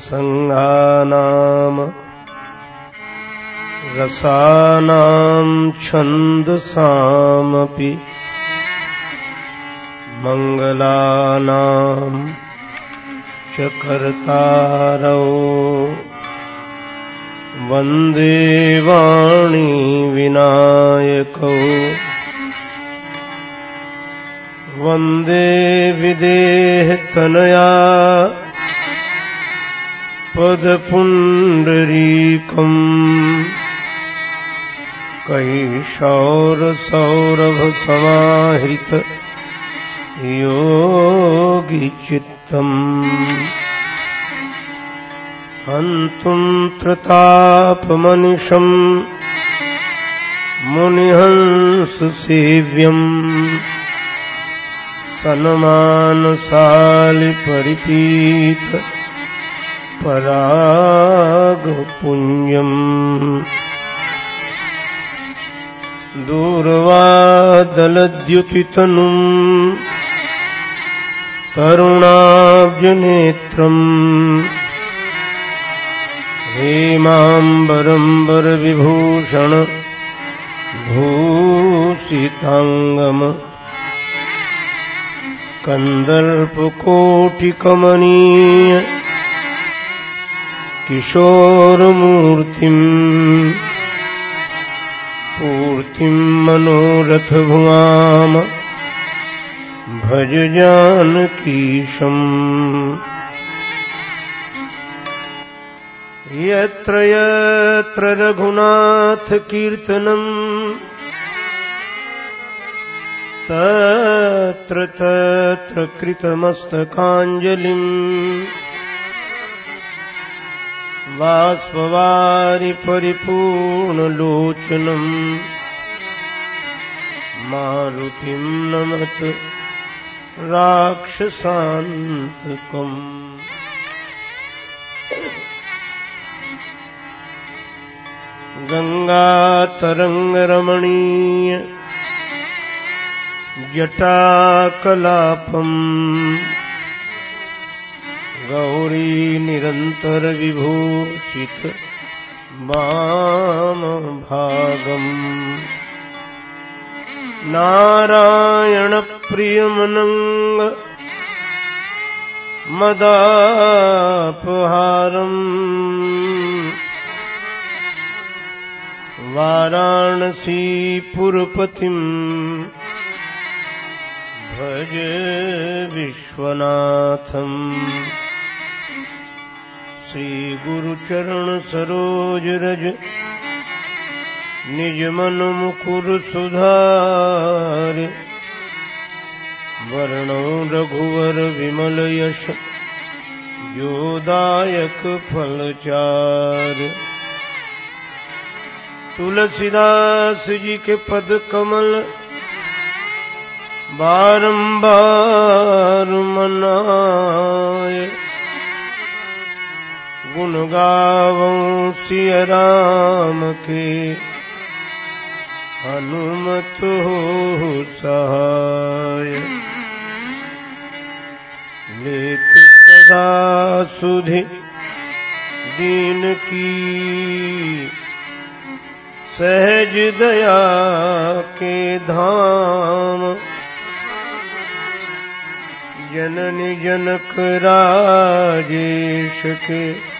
वर्णानामर्थसङ्घानाम् रसानाम् छन्दसामपि। मङ्गलानाम् च कर्तारौ वंदे वाणी विनायकौ। वंदे विदेहतनया। पदपुण्डरीकम्। कैशौरसौरभसमाहृत योगिचित्तम्। हन्तुम् त्रतापमनिशम् मुनिहंससेव्यम्। सन्मानसालिपरिपीत परागपुञ्जम् दूर्वादलद्युतितनुम्। तरुणाब्जनेत्रम् हेमाम्बरम्बरविभूषण भूषिताङ्गम। कन्दर्पकोटिकमनीय किशोरमूर्तिम्। पूर्तिम् मनोरथभुवाम। भज जानकीशम् यत्र यत्र रघुनाथकीर्तनम्। तत्र तत्र कृतमस्तकाञ्जलिम् वाष्पवारि परिपूर्णलोचनम् मारुतिम् नमत राक्षसान्तकम्। गङ्गातरङ्गरमणीय जटाकलापम् गौरी निरन्तरविभूषित वामभागम् नारायणप्रियमनङ्ग मदापहारम्। वाराणसीपुरपतिम् भज विश्वनाथम्। श्रीगुरुचरणसरोजरज निजमनमुकुरसुधार वर्णो रघुवर विमलयश जोदायक फलचार तुलसीदास जी के पद कमल। बारंबार मनाय गुण गावों सिय राम के। हनुमत हो सहाय। लेत सदा सुधि दीन की। सहज दया के धाम। जननी जनक राजेश के।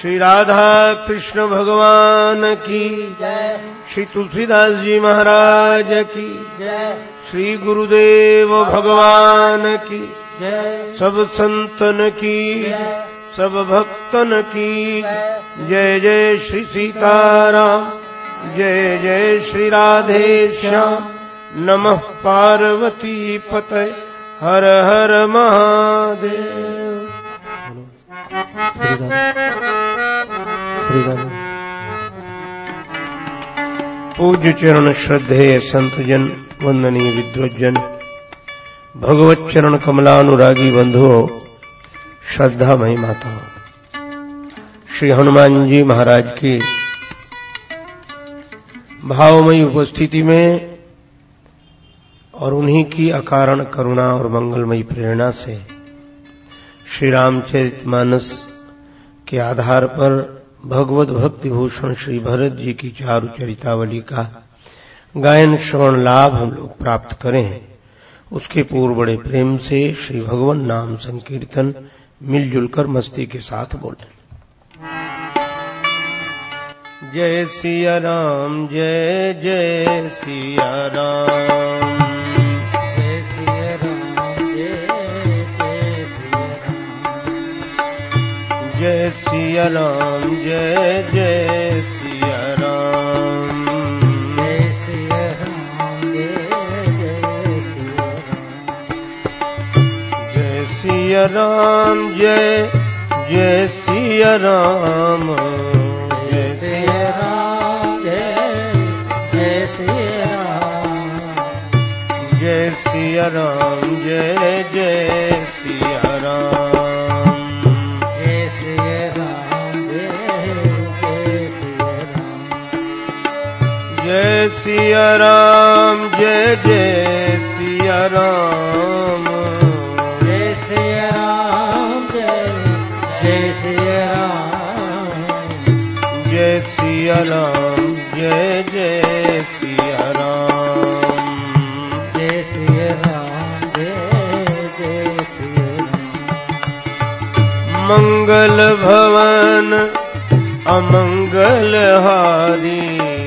श्री राधा कृष्ण भगवान की। जय। श्री तुलसीदास जी महाराज की। जय। श्री गुरुदेव भगवान की। जय। सब संतन की। सब भक्तन की। जय। जय जय श्री सीताराम। जय जय श्री राधे श्याम नमः पार्वती पते हर हर महादेव। पूज्य चरण श्रद्धेय संतजन वंदनीय विद्वजन भगवत चरण कमलानुरागी बंधुओं श्रद्धामयी माता। श्री हनुमान जी महाराज की भावमयी उपस्थिति में और उन्हीं की अकारण करुणा और मंगलमयी प्रेरणा से श्री रामचरित मानस के आधार पर भगवत भक्ति भूषण श्री भरत जी की चारु चरितावली का गायन श्रवण लाभ हम लोग प्राप्त करें। उसके पूर्व बड़े प्रेम से श्री भगवान नाम संकीर्तन मिलजुल कर मस्ती के साथ बोले। जय सिया राम, जय जय सिया राम। जय जय सिया राम जय सिया राम जय जय सिया राम जय सिया राम जय जय सिया राम जय सिया राम जय जय सिया राम जय जय सिया जय सिया राम जय जय जय सिया राम जय सिया राम जय जय सिया राम जय सिया राम जय जय सिया राम जय सिया राम जय जय सिया मंगल भवन अमंगल हारी।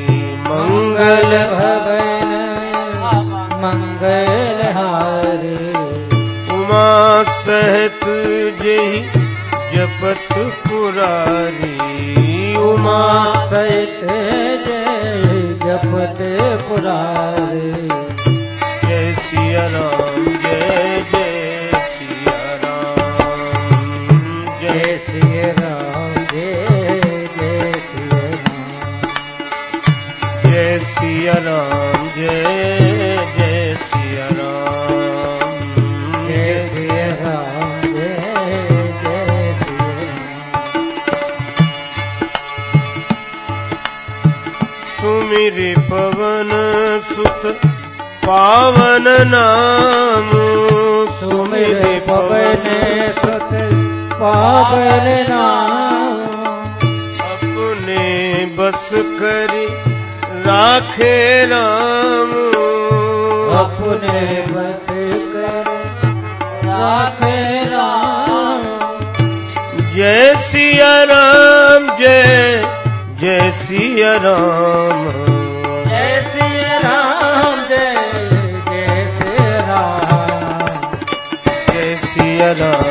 मंगल भवन मंगल हारे उमा सहित जही जपत पुरारी। उमा सहित जय जपत पुरारी। जय सिया राम। सिया राम जय जय सिया राम जय श्री राम जय जय सुमिरि पवन सुत पावन नाम। सुमिर पवन सुत पावन नाम। अपने बस करी राखे राम। अपने बस कर राखे राम। जय सिया राम जय जय सिया राम। जय श्री राम जय जय श्री राम। जय सिया राम।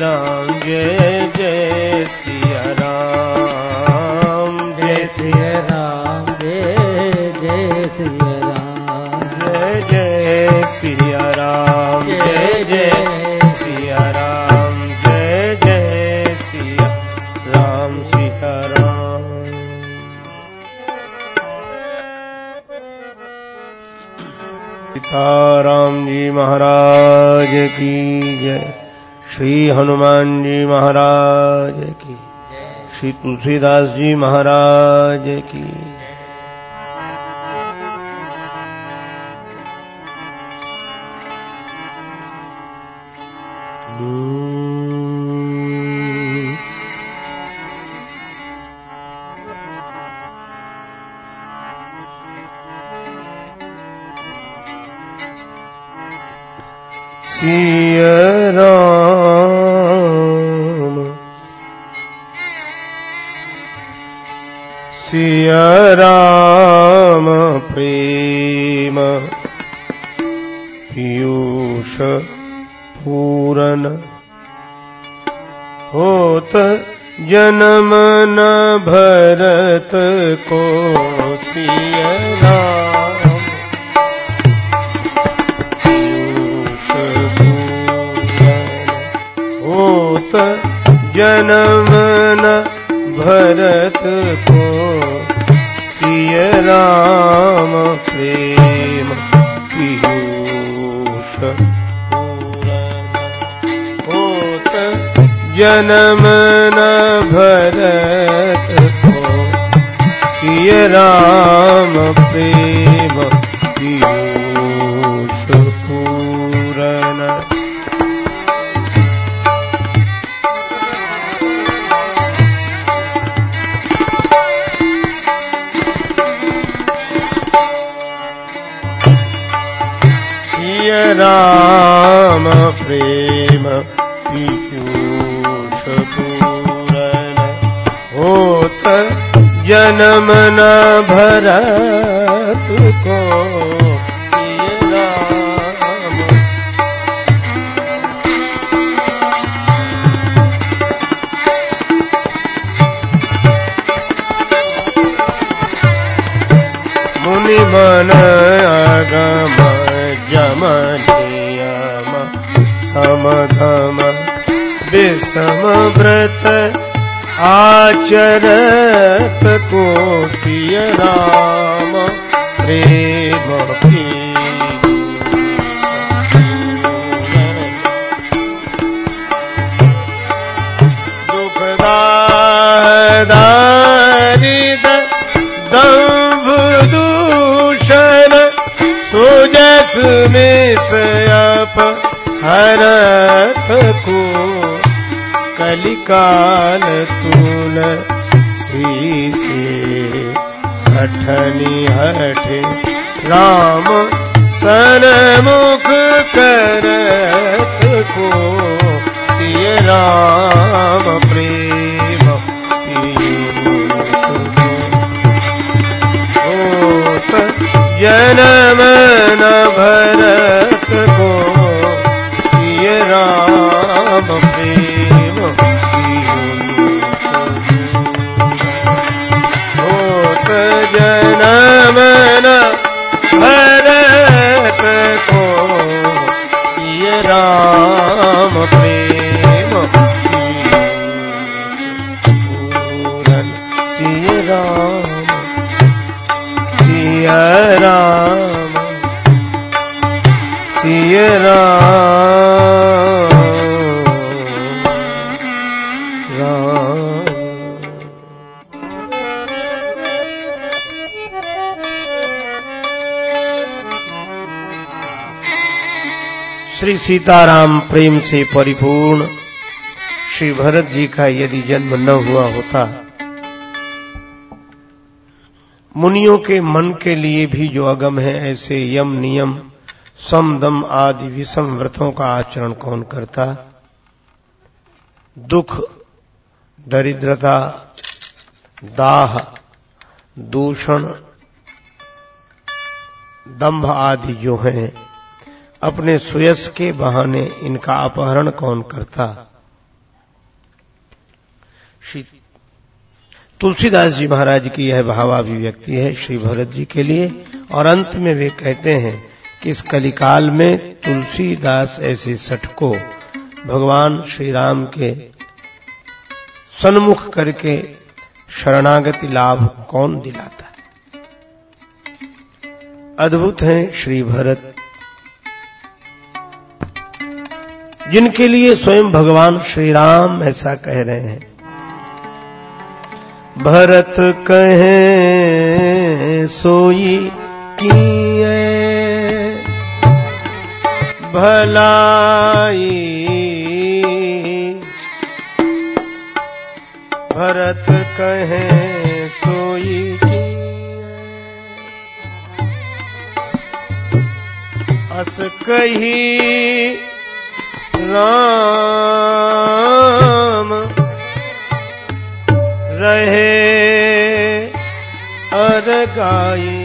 राम जय सिया राम जय जय सिया राम। जय सिया राम जय जय सिया राम जय जय सिया राम जय जय सिया राम जय जय सिया राम। सिया राम सीताराम जी महाराज की जय श्री हनुमान जी महाराज की श्री तुलसीदास जी महाराज की हम्म। पीयूष पूरन। होत जन्म न भरत को सिय राम पीयूष होत जन्म न भरत को सिय राम जन्म न भरत को सिय राम जन्म न भरत को मुनि मन अगम जम नियम समधम विषम व्रत आचरत को सिय राम प्रेम की दुखदारिद दूषण सुजस मिसयप हरत को कलिकाल सठनी हठे राम सनमुख करत को। सिय राम प्रेम जन्म न भरत सीताराम प्रेम से परिपूर्ण। श्री भरत जी का यदि जन्म न हुआ होता, मुनियों के मन के लिए भी जो अगम है, ऐसे यम नियम समदम आदि विषम व्रतों का आचरण कौन करता? दुख, दरिद्रता, दाह, दूषण, दंभ आदि जो हैं अपने सुयस के बहाने इनका अपहरण कौन करता? तुलसीदास जी महाराज की यह भावाभिव्यक्ति है श्री भरत जी के लिए, और अंत में वे कहते हैं कि इस कलिकाल में तुलसीदास ऐसे सठ को भगवान श्री राम के सन्मुख करके शरणागति लाभ कौन दिलाता? अद्भुत हैं श्री भरत जिनके लिए स्वयं भगवान श्री राम ऐसा कह रहे हैं। भरत कहे, सोई की भलाई। भरत कहे, सोई अस कही राम रहे अर गाई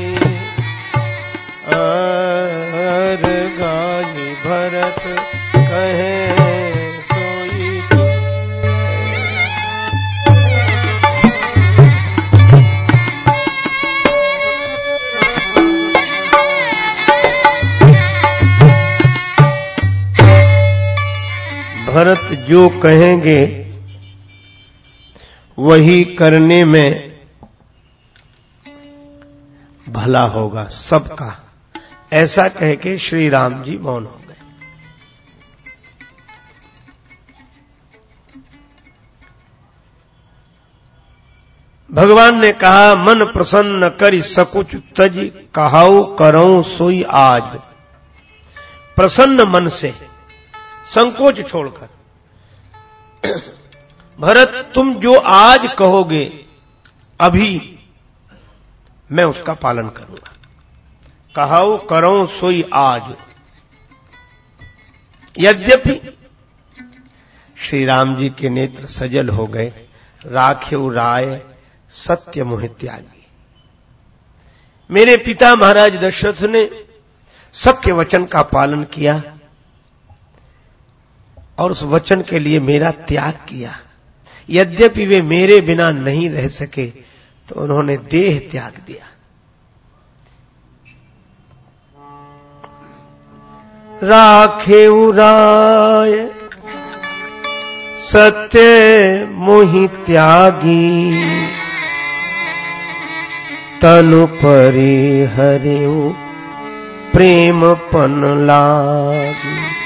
अर गाई भरत कहे भरत जो कहेंगे, वही करने में भला होगा सबका। ऐसा कह के श्री राम जी मौन हो गए। भगवान ने कहा, मन प्रसन्न कर सकुच तज, कहाऊ करो सोई आज। प्रसन्न मन से संकोच छोड़कर। भरत, तुम जो आज कहोगे, अभी मैं उसका पालन करूँगा। कहाओ, करो सोई आज। यद्यपि श्री राम जी के नेत्र सजल हो गए, राखे राय सत्य मोह त्यागी। मेरे पिता महाराज दशरथ ने सत्य वचन का पालन किया। और उस वचन के लिए मेरा त्याग किया। यद्यपि वे मेरे बिना नहीं रह सके तो उन्होंने देह त्याग दिया। राखे उराय, सत्य मोहि त्यागी, तनु परि प्रेम पन लागी।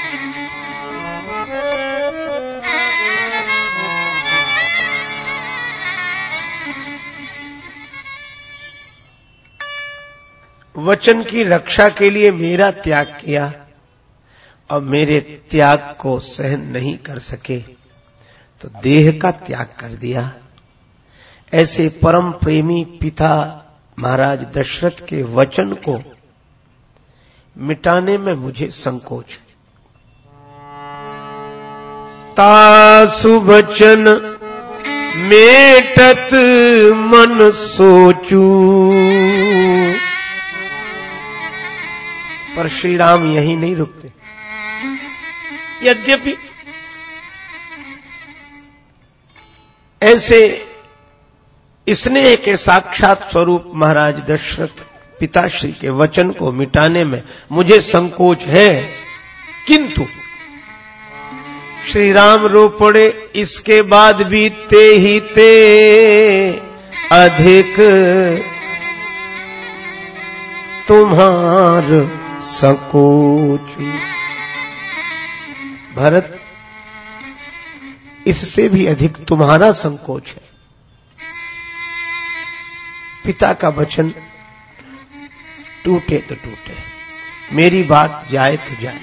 वचन की रक्षा के लिए मेरा त्याग किया और मेरे त्याग को सहन नहीं कर सके तो देह का त्याग कर दिया। ऐसे परम प्रेमी पिता महाराज दशरथ के वचन को मिटाने में मुझे संकोच तासु वचन मेटत मन सोचू। पर श्री राम यही नहीं रुकते। यद्यपि ऐसे स्नेह के साक्षात स्वरूप महाराज दशरथ पिताश्री के वचन को मिटाने में मुझे संकोच है। किंतु श्री राम रो पड़े, इसके बाद भी ते ही ते अधिक तुम्हार संकोच। भरत, इससे भी अधिक तुम्हारा संकोच है। पिता का वचन टूटे तो टूटे, मेरी बात जाए तो जाए।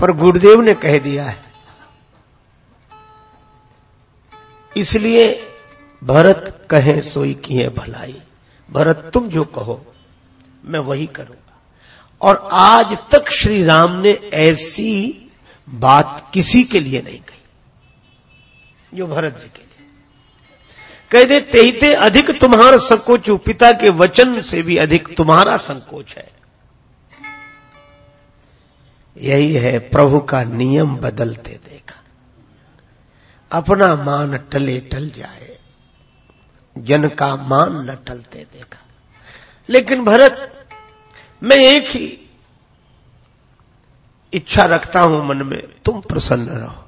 पर गुरुदेव ने कह दिया है, इसलिए भरत कहे सोई की है भलाई। भरत, तुम जो कहो मैं वही करूँगा। और आज तक श्री राम ने ऐसी बात किसी के लिए नहीं कही। जो भरत जी के लिए। कह दे तेते अधिक तुम्हारा संकोच, पिता के वचन से भी अधिक तुम्हारा संकोच है। यही है प्रभु का नियम बदलते देखा। अपना मान टले टल जाए। जन का मान न टलते देखा। लेकिन भरत मैं एक ही इच्छा रखता हूँ मन में, तुम प्रसन्न रहो।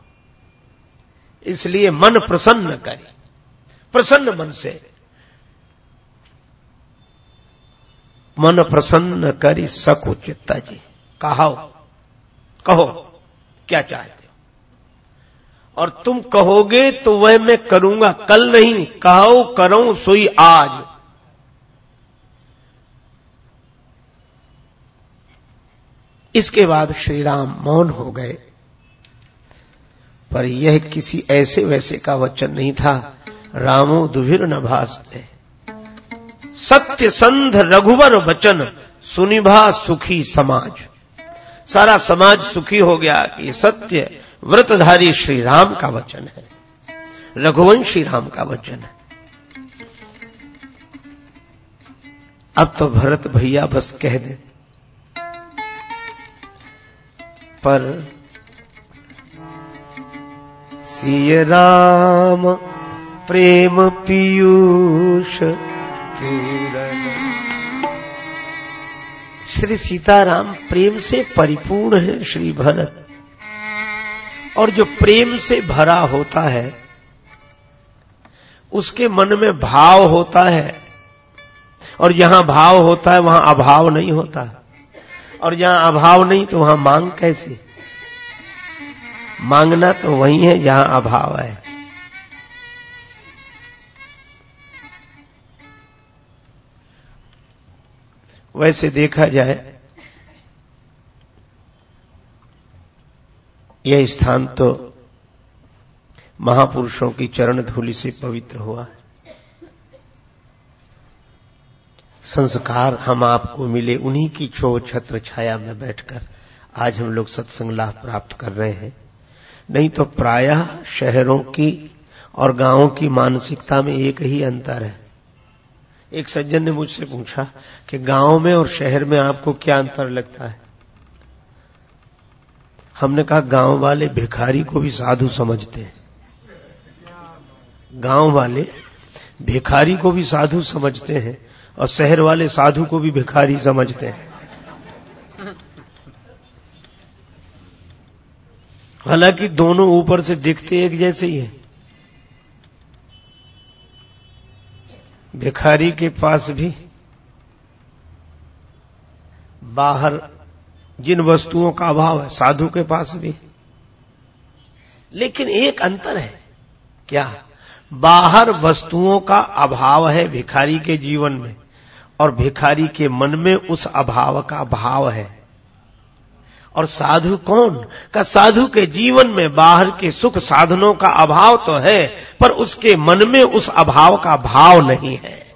इसलिए मन प्रसन्न करे। प्रसन्न मन से। मन प्रसन्न करी सको चित्ता जी। कहा कहो, क्या चाहते हो? और तुम कहोगे तो वह मैं करूँगा, कल नहीं कहो करो सोई आज। इसके बाद श्री राम मौन हो गए। पर यह किसी ऐसे वैसे का वचन नहीं था। रामो दुभिर न भासते। सत्य संध रघुवर वचन, सुनिभा सुखी समाज। सारा समाज सुखी हो गया कि सत्य व्रतधारी श्री राम का वचन है। रघुवंशी राम का वचन है। अब तो भरत भैया बस कह दे। पर। सिय राम, प्रेम पीयूष श्री सीताराम प्रेम से परिपूर्ण है श्री भरत। और जो प्रेम से भरा होता है, उसके मन में भाव होता है। और जहाँ भाव होता है, वहाँ अभाव नहीं होता। है और जहाँ अभाव नहीं तो वहाँ मांग कैसे? मांगना तो वही है जहाँ अभाव है। वैसे देखा जाए, यह स्थान तो महापुरुषों की चरण धूलि से पवित्र हुआ है। संस्कार हम आपको मिले, उन्हीं की छो छत्र छाया में बैठकर आज हम लोग सत्संग लाभ प्राप्त कर रहे हैं। नहीं तो प्रायः शहरों की और गाँवों की मानसिकता में एक ही अंतर है। एक सज्जन ने मुझसे पूछा कि गाँव में और शहर में आपको क्या अंतर लगता है? हमने कहा, गाँव वाले भिखारी को भी साधु समझते हैं। गाँव वाले भिखारी को भी साधु समझते हैं। और शहर वाले साधु को भी भिखारी समझते हैं। हालाँकि दोनों ऊपर से दिखते एक जैसे ही हैं। भिखारी के पास भी बाहर जिन वस्तुओं का अभाव है, साधु के पास भी। लेकिन एक अंतर है, क्या बाहर वस्तुओं का अभाव है भिखारी के जीवन में? और भिखारी के मन में उस अभाव का भाव है। और साधु कौन? का साधु के जीवन में बाहर के सुख साधनों का अभाव तो है, पर उसके मन में उस अभाव का भाव नहीं है।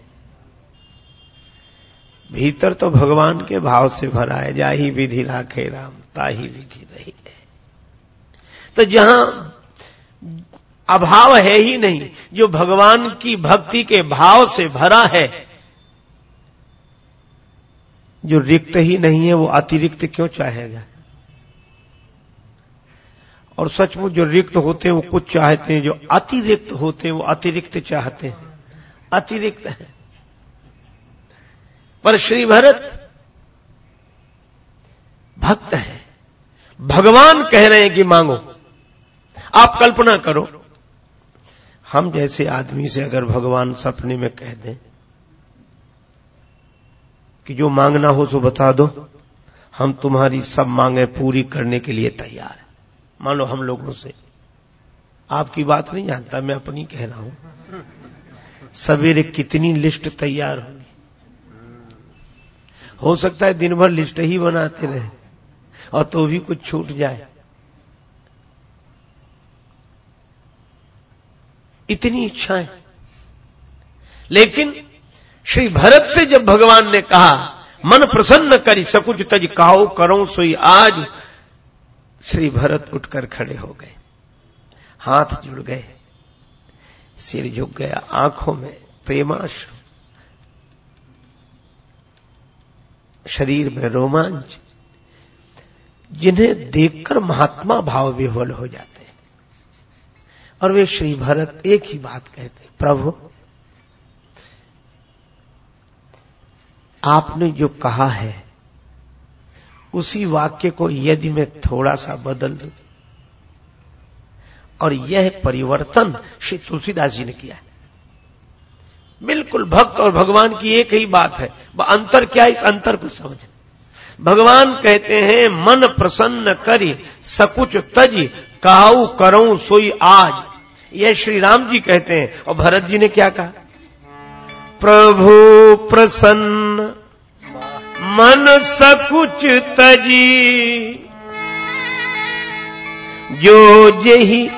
भीतर तो भगवान के भाव से भरा है जा ही विधि राखे राम, ताही विधि रही है। तो जहाँ अभाव है ही नहीं, जो भगवान की भक्ति के भाव से भरा है जो रिक्त ही नहीं है, वो अतिरिक्त क्यों चाहेगा? और सचमुच जो रिक्त होते हैं, वो कुछ चाहते हैं, जो अतिरिक्त होते हैं, वो अतिरिक्त चाहते हैं। अतिरिक्त है। पर श्री भरत भक्त है। भगवान कह रहे हैं कि मांगो, आप कल्पना करो, हम जैसे आदमी से अगर भगवान सपने में कह दें कि जो मांगना हो सो बता दो। हम तुम्हारी सब मांगे पूरी करने के लिए तैयार है। मानो हम लोगों से। आपकी बात नहीं जानता, मैं अपनी कह रहा हूँ। सवेरे कितनी लिस्ट तैयार होगी? हो सकता है दिन भर लिस्ट ही बनाते रहे और तो भी कुछ छूट जाए। इतनी इच्छाएँ। लेकिन श्री भरत से जब भगवान ने कहा, मन प्रसन्न करी सकुच तज काओ करो सोई आज, श्री भरत उठकर खड़े हो गए। हाथ जुड़ गए। सिर झुक गया, आँखों में प्रेमाश्रु। शरीर में रोमांच। जिन्हें देखकर महात्मा भाव विह्वल हो जाते हैं। और वे श्री भरत एक ही बात कहते प्रभु आपने जो कहा है, उसी वाक्य को यदि मैं थोड़ा सा बदल दूँ, और यह परिवर्तन श्री तुलसीदास जी ने किया है। बिल्कुल भक्त और भगवान की एक ही बात है, वह अंतर क्या इस अंतर को समझ। भगवान कहते हैं, मन प्रसन्न करी, सकुच तज, काऊ करो सोई आज। यह श्री राम जी कहते हैं, और भरत जी ने क्या कहा? प्रभु प्रसन्न। मन सकुच तजी। जो जही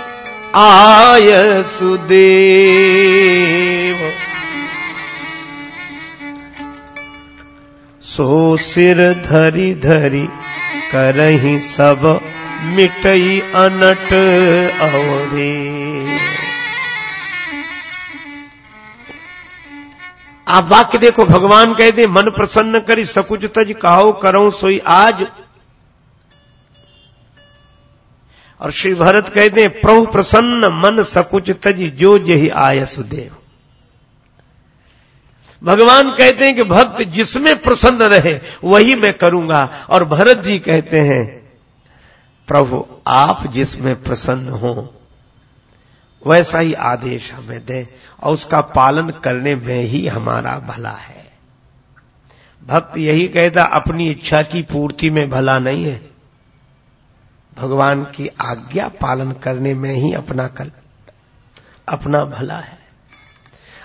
आय सुदेव। सो सिर धरी धरी करही सब मिटई अनट अवधे। आप वाक्य देखो भगवान कहते मन प्रसन्न करी सकुच तज कहो करो सोई आज और श्री भरत कहते हैं प्रभु प्रसन्न मन सकुच तज जो जही आय सुदेव भगवान कहते हैं कि भक्त जिसमें प्रसन्न रहे वही मैं करूँगा और भरत जी कहते हैं प्रभु आप जिसमें प्रसन्न हो वैसा ही आदेश हमें दे और उसका पालन करने में ही हमारा भला है। भक्त यही कहता, अपनी इच्छा की पूर्ति में भला नहीं है। भगवान की आज्ञा पालन करने में ही अपना कल, अपना भला है।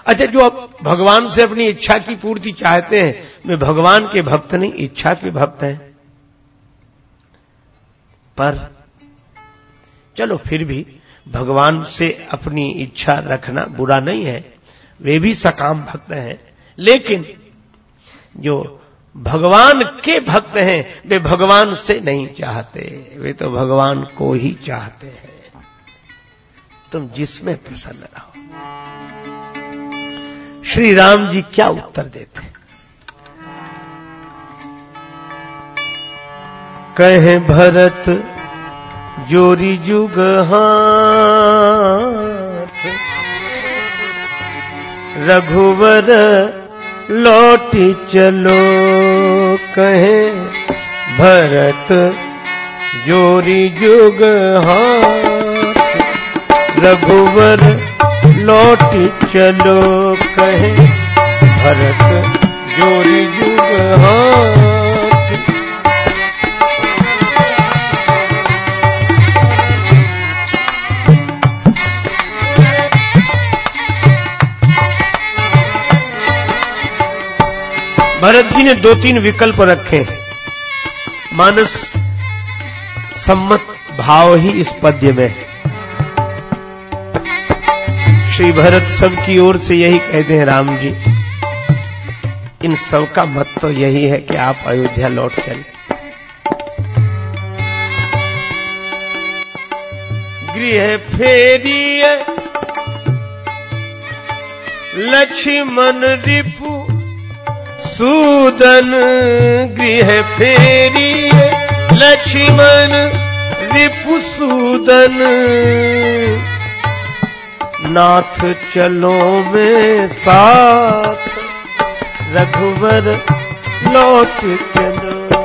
अच्छा जो भगवान से अपनी इच्छा की पूर्ति चाहते हैं, वे भगवान के भक्त नहीं, इच्छा के भक्त हैं। पर, चलो फिर भी भगवान से अपनी इच्छा रखना बुरा नहीं है। वे भी सकाम भक्त हैं। लेकिन जो भगवान के भक्त हैं, वे भगवान से नहीं चाहते। वे तो भगवान को ही चाहते हैं। तुम जिसमें प्रसन्न रहो। श्री राम जी क्या उत्तर देते कहे, भरत जोरी जुग हाथ रघुवर लौटी चलो कहे, भरत जोरी जुग हाथ रघुवर लौटी चलो कहे, भरत जोरी जुग हाथ भरत जी ने दो तीन विकल्प रखे मानस सम्मत भाव ही इस पद्य में श्री भरत सब की ओर से यही कहते हैं राम जी, इन सब का मत तो यही है कि आप अयोध्या लौट चले। गृह फेरिय लक्ष्मण रिपु सूदन गृह फेरी लक्ष्मण रिपुसूदन नाथ चलो में साथ, रघुवर लौट चलो।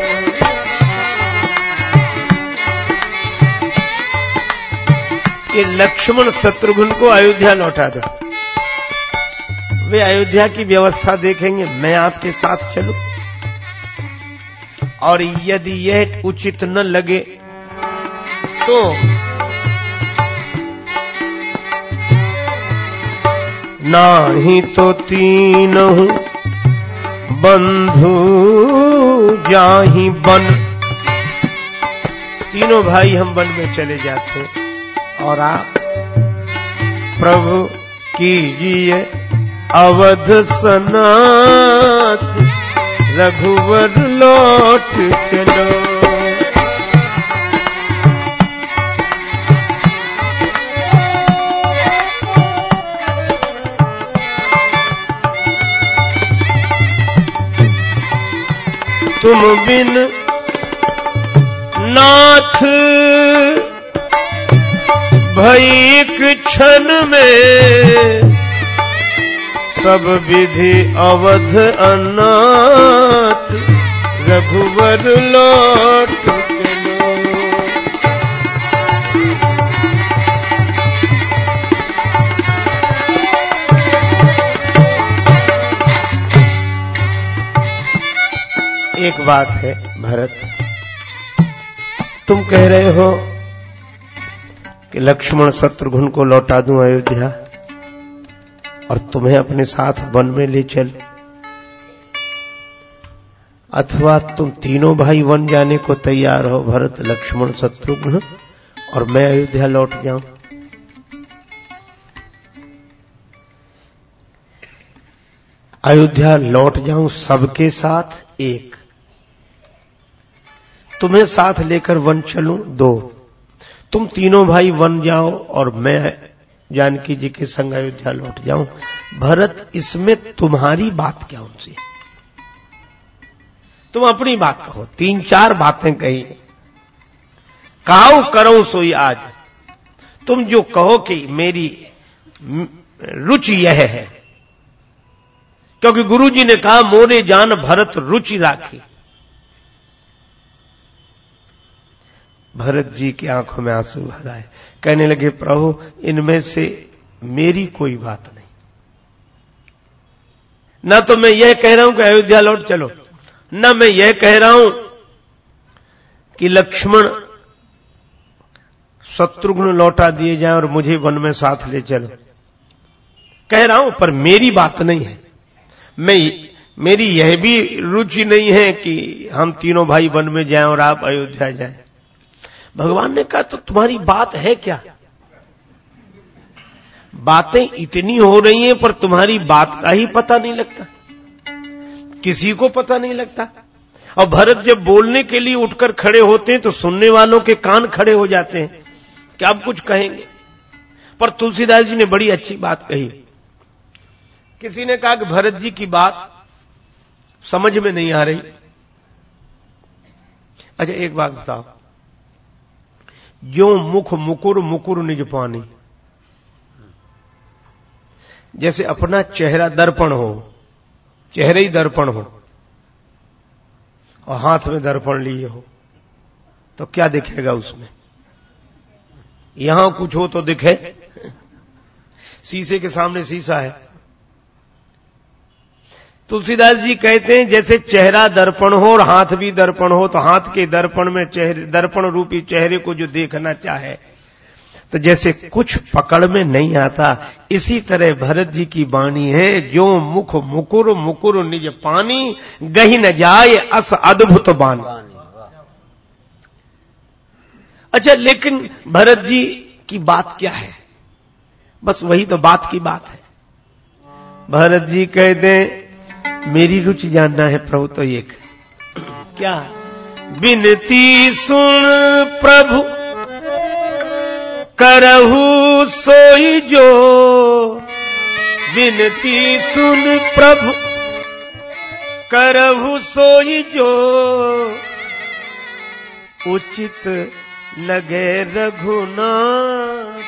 ये लक्ष्मण शत्रुघ्न को अयोध्या लौटा दो। वे अयोध्या की व्यवस्था देखेंगे, मैं आपके साथ चलूँ। और यदि यह उचित न लगे तो ना ही तो तीन हूँ। बंधु जाही बन। तीनों भाई हम वन में चले जाते और आप, प्रभु, कीजिए अवध सनाथ रघुवर लौट चलो। तुम बिन नाथ भई क्षण में सब विधि अवध अनाथ, रघुवर लौट एक बात है भरत, तुम कह रहे हो कि लक्ष्मण शत्रुघ्न को लौटा दूँ अयोध्या। और तुम्हें अपने साथ वन में ले चल। अथवा तुम तीनों भाई वन जाने को तैयार हो, भरत, लक्ष्मण, शत्रुघ्न, और मैं अयोध्या लौट जाऊँ। अयोध्या लौट जाऊँ सबके साथ एक। तुम्हें साथ लेकर वन चलूँ दो। तुम तीनों भाई वन जाओ और मैं जानकी जी के संग अयोध्या लौट जाऊँ। भरत, इसमें तुम्हारी बात क्या उनसे? तुम अपनी बात कहो। तीन चार बातें कही। कहो करो सोई आज। तुम जो कहो कि मेरी रुचि यह है। क्योंकि गुरु जी ने कहा, मोरे जान भरत रुचि राखी। भरत जी की आँखों में आँसू भर आए। कहने लगे, प्रभु, इनमें से मेरी कोई बात नहीं। न तो मैं यह कह रहा हूँ कि अयोध्या लौट चलो, न मैं यह कह रहा हूँ कि लक्ष्मण शत्रुघ्न लौटा दिए जाए और मुझे वन में साथ ले चलो। कह रहा हूँ, पर मेरी बात नहीं है। मैं, मेरी यह भी रुचि नहीं है कि हम तीनों भाई वन में जाएँ और आप अयोध्या जाएँ। भगवान ने कहा तो तुम्हारी बात है क्या? बातें इतनी हो रही हैं, पर तुम्हारी बात का ही पता नहीं लगता। किसी को पता नहीं लगता। और भरत जब बोलने के लिए उठकर खड़े होते हैं तो सुनने वालों के कान खड़े हो जाते हैं कि आप कुछ कहेंगे। पर तुलसीदास जी ने बड़ी अच्छी बात कही। किसी ने कहा कि भरत जी की बात समझ में नहीं आ रही। अच्छा एक बात बताओ। जो मुख मुकुर मुकुर निज पानी। जैसे अपना चेहरा दर्पण हो, चेहरे ही दर्पण हो, और हाथ में दर्पण लिए हो तो क्या दिखेगा उसमें? यहाँ कुछ हो तो दिखे। शीशे के सामने शीशा है। तुलसीदास जी कहते हैं, जैसे चेहरा दर्पण हो और हाथ भी दर्पण हो तो हाथ के दर्पण में चेहरे, दर्पण रूपी चेहरे को जो देखना चाहे तो जैसे कुछ पकड़ में नहीं आता। इसी तरह भरत जी की वाणी है, जो मुख मुकुर मुकुर निज पानी, गही न जाए अस अद्भुत बानी। अच्छा लेकिन भरत जी की बात क्या है? बस वही तो बात की बात है। भरत जी कहते मेरी रुचि जानना है प्रभु तो एक। क्या? बिनती सुन प्रभु, करहु सोई जो। बिनती सुन प्रभु, करहु सोई जो। उचित लगे रघुनाथ,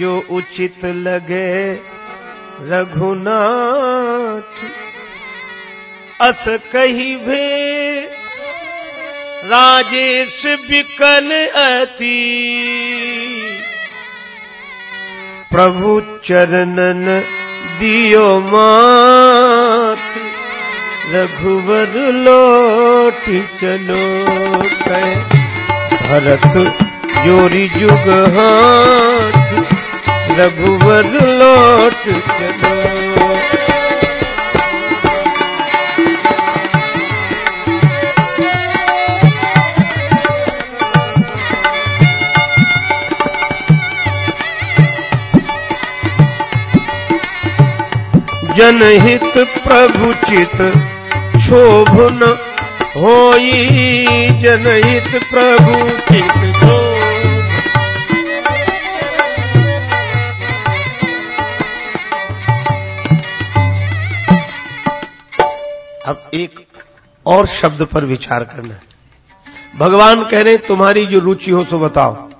जो उचित लगे रघुनाथ, अस कही भे राजेश बिकल अति। प्रभु चरणन दियो माथ, रघुवर लौट चलो भरत, जोरी जुग हाथ चलो जनहित प्रभु चित शोभन होई। प्रभु एक और शब्द पर विचार करना है। भगवान कह रहे तुम्हारी जो रुचि हो, सो बताओ।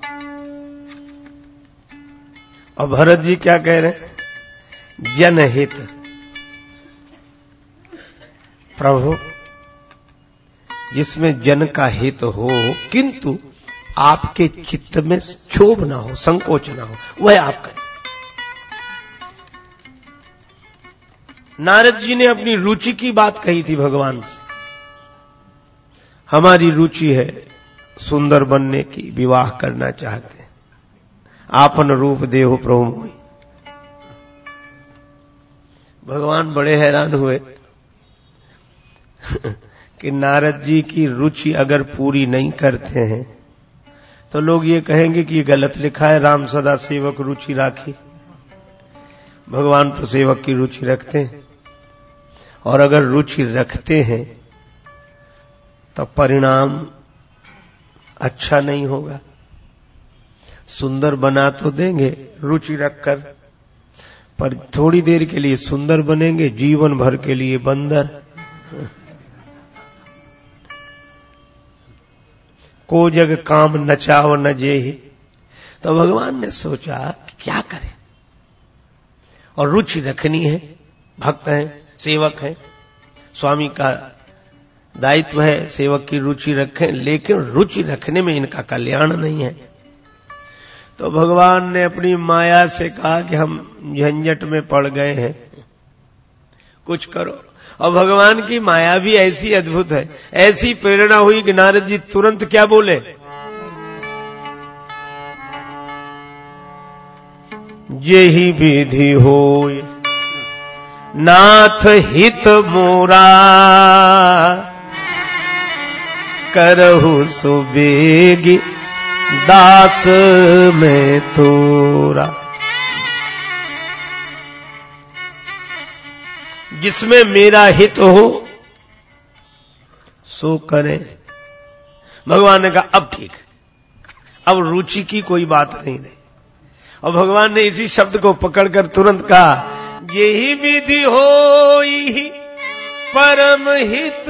और भरत जी क्या कह रहे हैं? जनहित। प्रभु, जिसमें जन का हित हो, किंतु आपके चित्त में क्षोभ ना हो, संकोच ना हो, वह आप करें नारद जी ने अपनी रुचि की बात कही थी भगवान से। हमारी रुचि है सुंदर बनने की, विवाह करना चाहते आपन रूप देहो प्रभु भगवान बड़े हैरान हुए कि नारद जी की रुचि अगर पूरी नहीं करते हैं तो लोग ये कहेंगे कि ये गलत लिखा है, राम सदा सेवक रुचि राखी। भगवान तो सेवक की रुचि रखते हैं। और अगर रुचि रखते हैं तो परिणाम अच्छा नहीं होगा। सुंदर बना तो देंगे रुचि रखकर, पर थोड़ी देर के लिए सुंदर बनेंगे, जीवन भर के लिए बंदर। को जग काम नचाव न जे ही तो भगवान ने सोचा कि क्या करें? और रुचि रखनी है, भक्त हैं सेवक है। स्वामी का दायित्व है सेवक की रुचि रखें, लेकिन रुचि रखने में इनका कल्याण नहीं है। तो भगवान ने अपनी माया से कहा कि हम झंझट में पड़ गए हैं। कुछ करो। और भगवान की माया भी ऐसी अद्भुत है। ऐसी प्रेरणा हुई कि नारद जी तुरंत क्या बोले? यही विधि हो नाथ हित मोरा। करहु सुबेगी दास में तोरा जिसमें मेरा हित हो, सो करें। भगवान ने कहा, अब ठीक अब रुचि की कोई बात नहीं रही और भगवान ने इसी शब्द को पकड़कर तुरंत कहा यही विधि हो परम हित।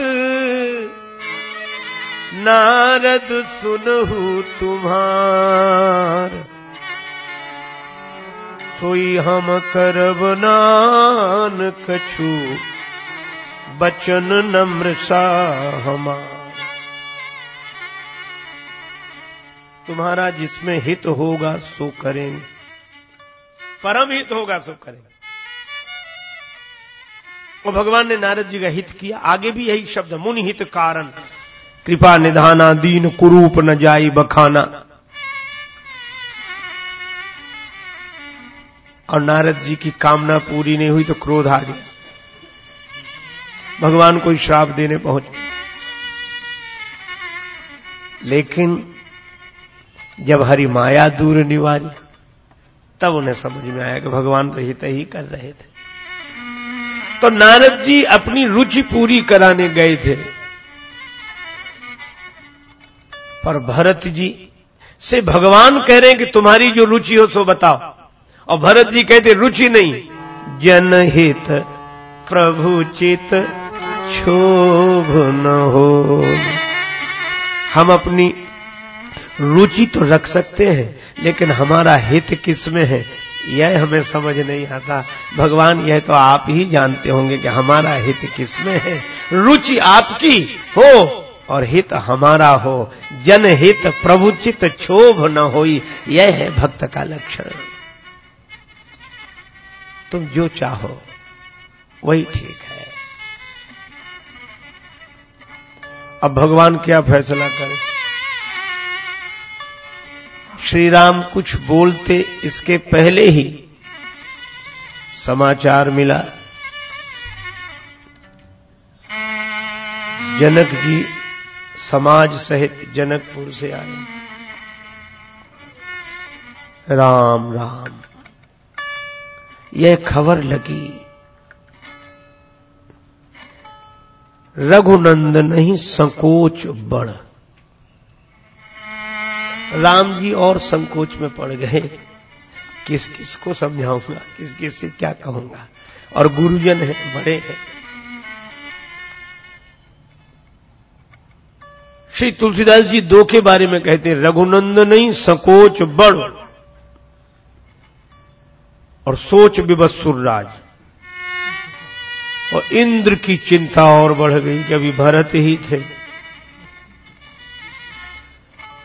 नारद सुनहु तुम्हार। सोई हम करब नान कछु बचन नम्र सा हमार। तुम्हारा जिसमें हित होगा सो करेंगे। परम हित होगा सो करेंगे। और भगवान ने नारद जी का हित किया। आगे भी यही शब्द मुनि हित कारण। कृपा निधाना, दीन कुरूप न जाई बखाना। और नारद जी की कामना पूरी नहीं हुई तो क्रोध आ गया। भगवान को श्राप देने पहुँच। लेकिन जब हरि माया दूर निवारी, तब उन्हें समझ में आया कि भगवान तो हित ही कर रहे थे। तो नारद जी अपनी रुचि पूरी कराने गए थे। पर भरत जी से भगवान कह रहे हैं कि तुम्हारी जो रुचि हो सो बताओ। और भरत जी कहते, रुचि नहीं जनहित प्रभु चित, क्षोभ न हो। हम अपनी रुचि तो रख सकते हैं, लेकिन हमारा हित किसमें है? यह हमें समझ नहीं आता। भगवान, यह तो आप ही जानते होंगे कि हमारा हित किसमें है। रुचि आपकी हो और हित हमारा हो। जनहित प्रभुचित क्षोभ न हो यह है भक्त का लक्षण। तुम जो चाहो, वही ठीक है। अब भगवान क्या फैसला करें? श्री राम कुछ बोलते इसके पहले ही समाचार मिला। जनक जी समाज सहित जनकपुर से आए। राम राम। यह खबर लगी। रघुनंद नहीं संकोच बढ़ राम जी और संकोच में पड़ गए। किस किस को समझाऊँगा? किस किस से क्या कहूँगा? और गुरुजन है, बड़े हैं। श्री तुलसीदास जी दो के बारे में कहते रघुनंद नहीं संकोच बड़। और सोच विवत्सुर राज और इंद्र की चिंता और बढ़ गई कि अभी भरत ही थे।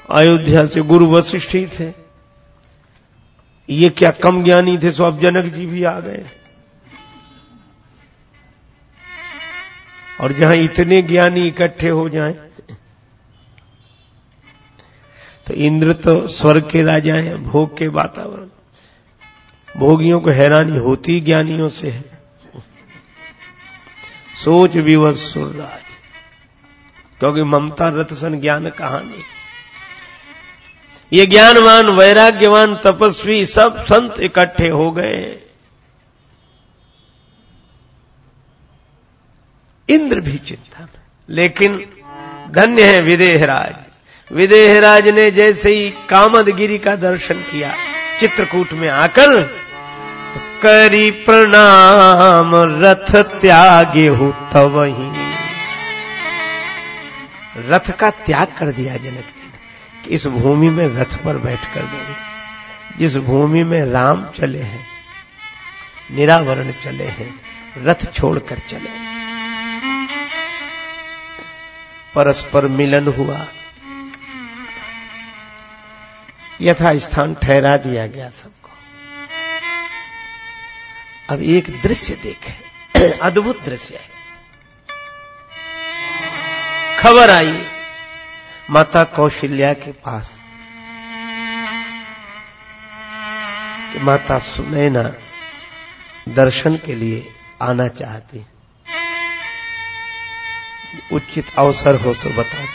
अयोध्या से गुरु वशिष्ठ ही थे। ये क्या कम ज्ञानी थे, सो अब जनक जी भी आ गए। और जहाँ इतने ज्ञानी इकट्ठे हो जाएँ तो इंद्र तो स्वर्ग के राजा हैं, भोग के वातावरण। भोगियों को हैरानी होती ज्ञानियों से है। सोच विवश सुरराज क्योंकि ममता रतसन ज्ञान कहानी। ये ज्ञानवान, वैराग्यवान, तपस्वी सब संत इकट्ठे हो गए। इंद्र भी चिंता में। लेकिन धन्य है विदेहराज। विदेहराज ने जैसे ही कामदगिरी का दर्शन किया, चित्रकूट में आकर तो करी प्रणाम, रथ त्यागे हो तब वही रथ का त्याग कर दिया जनक इस भूमि में रथ पर बैठ कर गए। जिस भूमि में राम चले हैं, निरावरण चले हैं, रथ छोड़कर चले। परस्पर मिलन हुआ। यथा स्थान ठहरा दिया गया सबको। अब एक दृश्य देखे। अद्भुत दृश्य है। खबर आई। माता कौशल्या के पास। कि माता सुनैना दर्शन के लिए आना चाहती। उचित अवसर हो सो बता दें।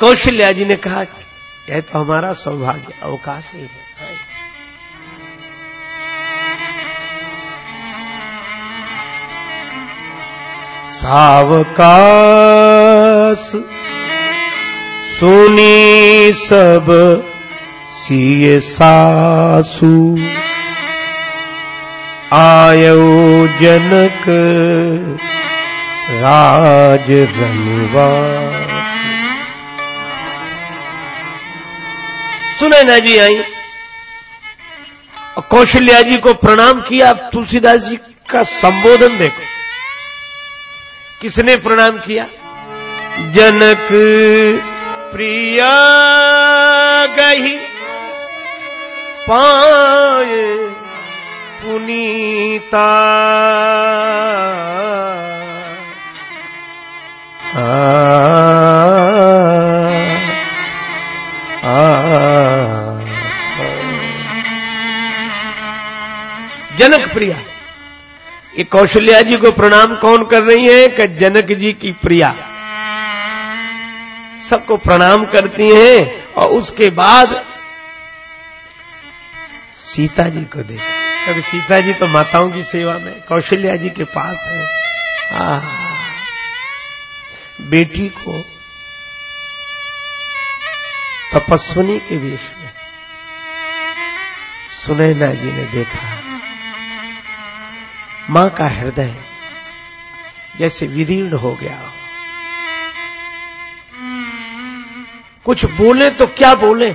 कौशल्या जी ने कहा यह तो हमारा सौभाग्य अवकाश ही है। सावकाश सुनी सब सीए सासु। आयो जनक राज रनिवास सुनैना जी आई। कौशल्या जी को प्रणाम किया। तुलसीदास जी का संबोधन देखो। किसने प्रणाम किया? जनक प्रिया गही। पाए पुनीता। आ, आ, जनक प्रिया ये कौशल्या जी को प्रणाम कौन कर रही है कि जनक जी की प्रिया? सबको प्रणाम करती हैं और उसके बाद सीता जी को देखा। क्योंकि सीता जी तो माताओं की सेवा में कौशल्या जी के पास है। आ, बेटी को तपस्वनी के वेश में सुनैना जी ने देखा। माँ का हृदय जैसे विदीर्ण हो गया हो। कुछ बोले तो क्या बोले?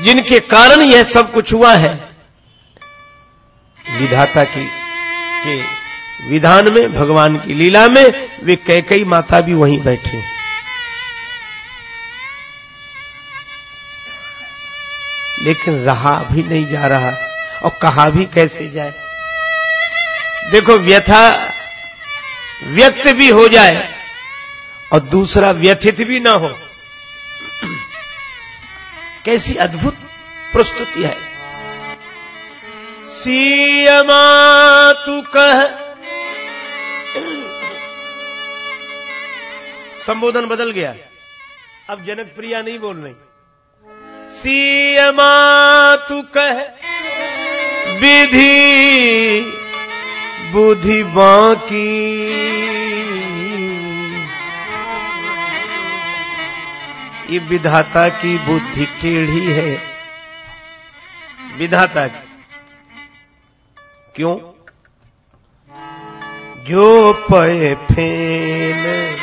जिनके कारण यह सब कुछ हुआ है, विधाता की, के विधान में, भगवान की लीला में, वे कैकई माता भी वहीं बैठे। लेकिन रहा भी नहीं जा रहा, और कहा भी कैसे जाए? देखो, व्यथा, व्यक्त भी हो जाए। और दूसरा व्यथित भी ना हो। कैसी अद्भुत प्रस्तुति है। सीयमा तू कह। संबोधन बदल गया। अब जनक प्रिया नहीं बोल रही। सीयमा तू कह। विधि बुद्धि बाकी। ये विधाता की बुद्धि टेढ़ी है। विधाता की। क्यों? जो पय फेन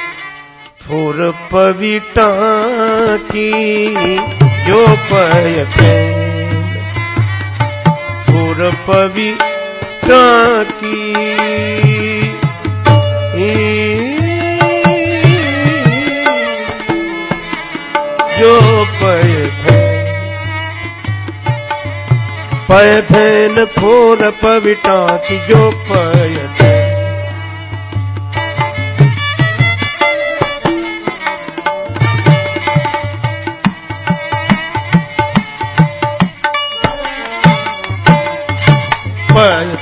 फुर पविटा की, जो पय फेन फुर पविटा की। जो पय पय फ़ैन फोर पविटा जो पय पय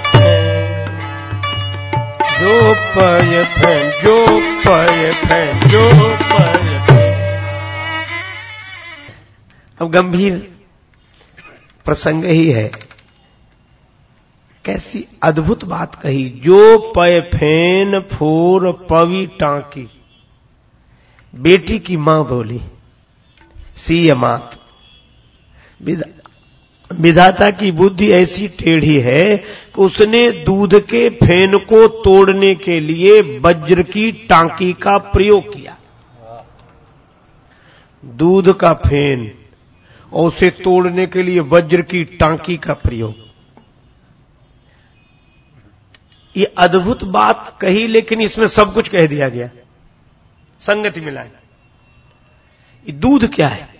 जो पय फ़ैन जो पय फ़ैन जो पय अब गंभीर प्रसंग ही है। कैसी अद्भुत बात कही। जो पय फेन फोर पवी टांकी। बेटी की माँ बोली सी मात विधाता की बुद्धि ऐसी टेढ़ी है कि उसने दूध के फेन को तोड़ने के लिए वज्र की टांकी का प्रयोग किया। दूध का फेन और उसे तोड़ने के लिए वज्र की टांकी का प्रयोग। ये अद्भुत बात कही, लेकिन इसमें सब कुछ कह दिया गया। संगति मिलाए। दूध क्या है?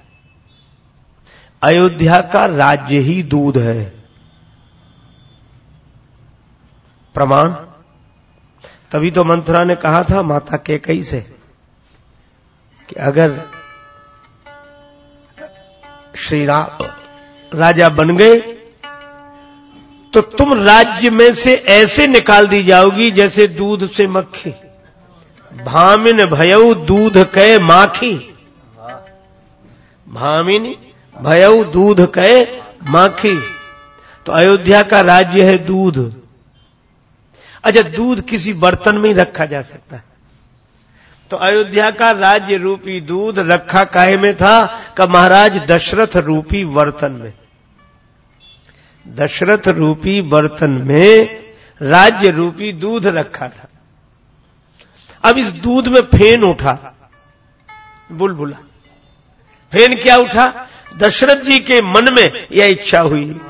अयोध्या का राज्य ही दूध है। प्रमाण? तभी तो मंथुरा ने कहा था, माता के कई से, कि अगर श्री राम राजा बन गए तो तुम राज्य में से ऐसे निकाल दी जाओगी जैसे दूध से मक्खी। भामिन भयऊ दूध कह माखी। भामिन भयऊ दूध कह माखी। तो अयोध्या का राज्य है दूध। अच्छा दूध किसी बर्तन में ही रखा जा सकता है। तो अयोध्या का राज्य रूपी दूध रखा काहे में था? का महाराज दशरथ रूपी बर्तन में। दशरथ रूपी बर्तन में राज्य रूपी दूध रखा था। अब इस दूध में फेन उठा। बुलबुला। फेन क्या उठा? दशरथ जी के मन में यह इच्छा हुई।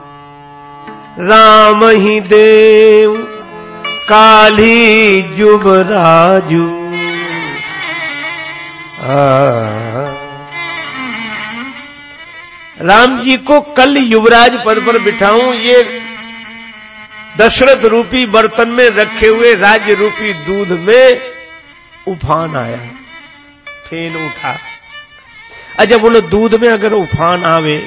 राम ही देव, काली जुबराजू राम जी को कल युवराज पद पर बिठाऊं, ये दशरथ रूपी बर्तन में रखे हुए राज्य रूपी दूध में उफान आया, फेन उठा। अच्छा बोलो दूध में अगर उफान आवे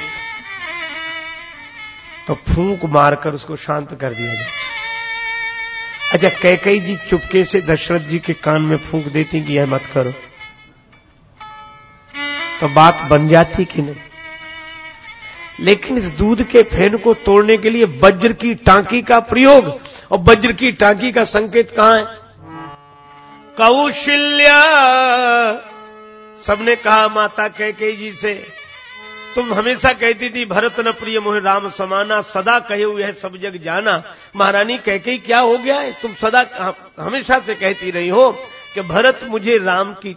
तो फूंक मारकर उसको शांत कर दिया जाए। अच्छा कैकई जी चुपके से दशरथ जी के कान में फूंक देती कि यह मत करो। तो बात बन जाती कि नहीं? लेकिन इस दूध के फ़ैन को तोड़ने के लिए वज्र की टांकी का प्रयोग और वज्र की टांकी का संकेत कहाँ है? कौशल्या। सबने कहा माता कैके जी से, तुम हमेशा कहती थी भरत न प्रिय मोह राम समाना, सदा कहे हुए है सब जग जाना। महारानी कैके क्या हो गया है? तुम सदा हमेशा से कहती रही हो कि भरत मुझे राम की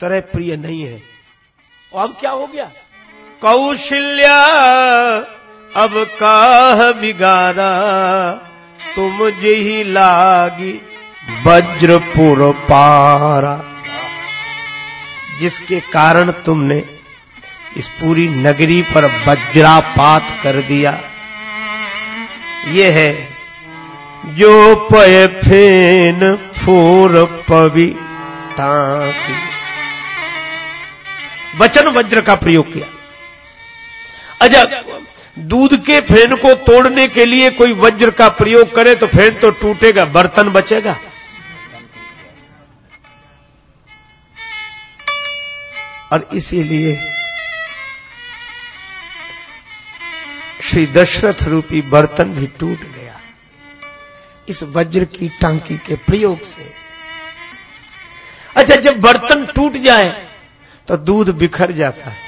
तरह प्रिय नहीं है। और अब क्या हो गया? कौशल्या, अब काह बिगारा, तुम ही लागी वज्रपुर पारा। जिसके कारण तुमने इस पूरी नगरी पर वज्रापात कर दिया। ये है जो पय फेन फूर पवि ताकी वचन वज्र का प्रयोग किया। अच्छा दूध के फेन को तोड़ने के लिए कोई वज्र का प्रयोग करे तो फेन तो टूटेगा, बर्तन बचेगा। और इसीलिए श्री दशरथ रूपी बर्तन भी टूट गया। इस वज्र की टांकी के प्रयोग से। अच्छा जब बर्तन टूट जाए तो दूध बिखर जाता है।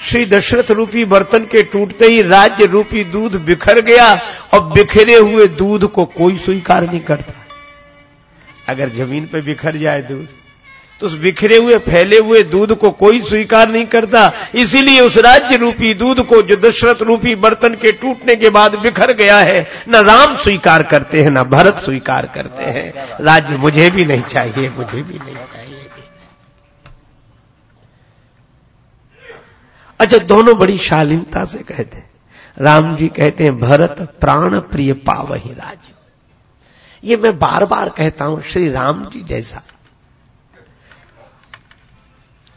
श्री दशरथ रूपी बर्तन के टूटते ही राज्य रूपी दूध बिखर गया और बिखरे हुए दूध को कोई स्वीकार नहीं करता। अगर ज़मीन पर बिखर जाए दूध तो उस बिखरे हुए, फैले हुए दूध को कोई स्वीकार नहीं करता। इसीलिए उस राज्य रूपी दूध को जो दशरथ रूपी बर्तन के टूटने के बाद बिखर गया है, न राम स्वीकार करते हैं, न भरत स्वीकार करते हैं। राज्य मुझे भी नहीं चाहिए, मुझे भी नहीं चाहिए। अच्छा दोनों बड़ी शालीनता से कहते हैं। राम जी कहते हैं, भरत प्राण प्रिय पावही राज। ये मैं बार बार कहता हूँ, श्री राम जी जैसा।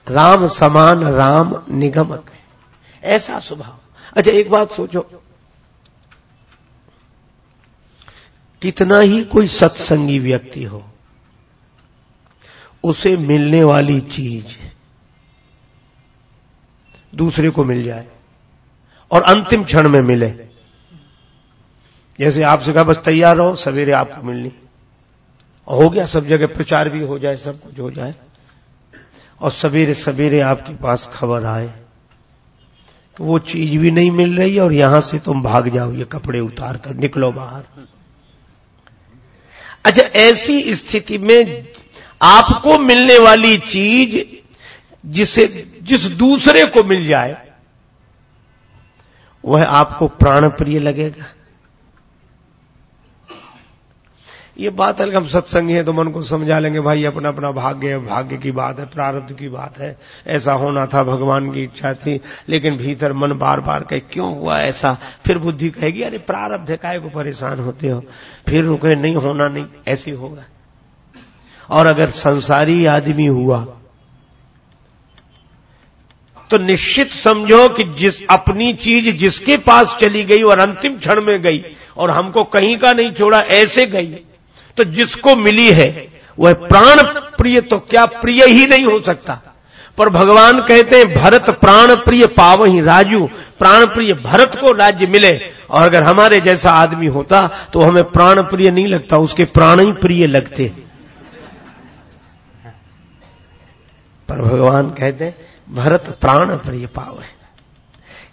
राम समान, राम निगमक है ऐसा स्वभाव। अच्छा एक बात सोचो। कितना ही कोई सत्संगी व्यक्ति हो, उसे मिलने वाली चीज़ दूसरे को मिल जाए और अंतिम क्षण में मिले। जैसे आपसे कहा, बस तैयार रहो, सवेरे आपको मिलनी। हो गया, सब जगह प्रचार भी हो जाए, सब कुछ हो जाए। और सवेरे सवेरे आपके पास खबर आए तो वो चीज़ भी नहीं मिल रही और यहाँ से तुम भाग जाओ, ये कपड़े उतार कर निकलो बाहर। अच्छा ऐसी स्थिति में आपको मिलने वाली चीज़ जिसे, जिस दूसरे को मिल जाए, वह आपको प्राण प्रिय लगेगा। ये बात है हम सत्संगी है तो मन को समझा लेंगे, भाई अपना अपना भाग्य भाग्य की बात है, प्रारब्ध की बात है। ऐसा होना था, भगवान की इच्छा थी, लेकिन भीतर मन बार बार कहे, क्यों हुआ ऐसा? फिर बुद्धि कहेगी, अरे, प्रारब्ध है, काय को परेशान होते हो? फिर रुके, नहीं, होना नहीं, ऐसे होगा। और अगर संसारी आदमी हुआ तो निश्चित समझो कि जिस, अपनी चीज़ जिसके पास चली गई और अंतिम क्षण में गई, और हमको कहीं का नहीं छोड़ा, ऐसे गई। तो जिसको मिली है, वह प्राण प्रिय तो क्या प्रिय ही नहीं हो सकता। पर भगवान कहते हैं, भरत प्राण प्रिय पाव ही राजू, प्राण प्रिय भरत को राज्य मिले। और अगर हमारे जैसा आदमी होता तो हमें प्राण प्रिय नहीं लगता, उसके प्राण ही प्रिय लगते। पर भगवान कहते हैं, भरत प्राण प्रिय पाव है।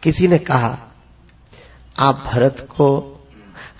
किसी ने कहा, आप भरत को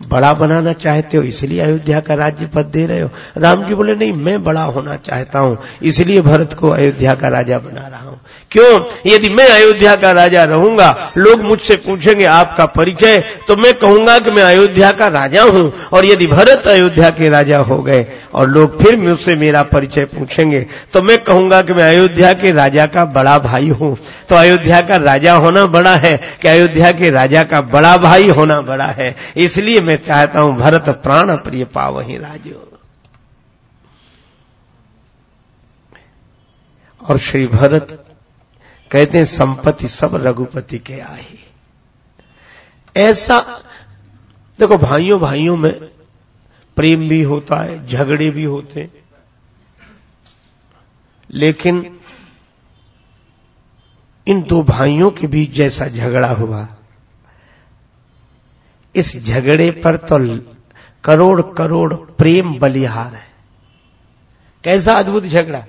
बड़ा बनाना चाहते हो, इसलिए अयोध्या का राज्य पद दे रहे हो। राम जी बोले, नहीं, मैं बड़ा होना चाहता हूँ, इसलिए भरत को अयोध्या का राजा बना रहा हूँ। क्यों? यदि मैं अयोध्या का राजा रहूँगा, लोग मुझसे पूछेंगे आपका परिचय तो मैं कहूँगा कि मैं अयोध्या का राजा हूँ। और यदि भरत अयोध्या के राजा हो गए, और लोग फिर मुझसे मेरा परिचय पूछेंगे तो मैं कहूँगा कि मैं अयोध्या के राजा का बड़ा भाई हूँ। तो अयोध्या का राजा होना बड़ा है कि अयोध्या के राजा का बड़ा भाई होना बड़ा है। इसलिए मैं चाहता हूँ भरत प्राण प्रिय पावही राजो। और श्री भरत कहते हैं, संपत्ति सब रघुपति के आई ऐसा, देखो भाइयों भाइयों में प्रेम भी होता है, झगड़े भी होते लेकिन इन दो भाइयों के बीच जैसा झगड़ा हुआ, इस झगड़े पर तो करोड़ करोड़ प्रेम बलिहार है। कैसा अद्भुत झगड़ा?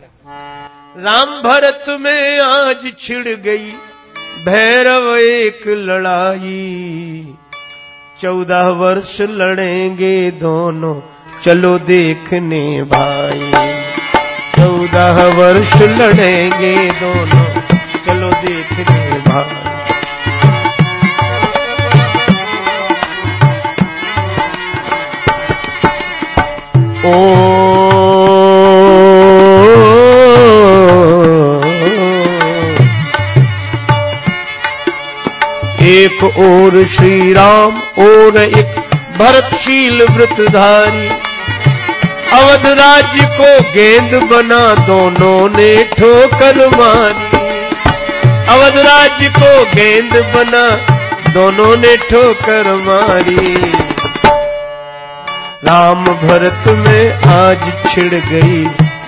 राम भरत में आज छिड़ गई। भैरव एक लड़ाई। चौदह वर्ष लड़ेंगे दोनों। चलो देखने भाई। चौदह वर्ष लड़ेंगे दोनों। चलो देखने भाई। ओ एक और श्री राम और एक भरतशील व्रतधारी। अवध राज्य को गेंद बना दोनों ने ठोकर मारी। अवध राज्य को गेंद बना दोनों ने ठोकर मारी। राम भरत में आज छिड़ गई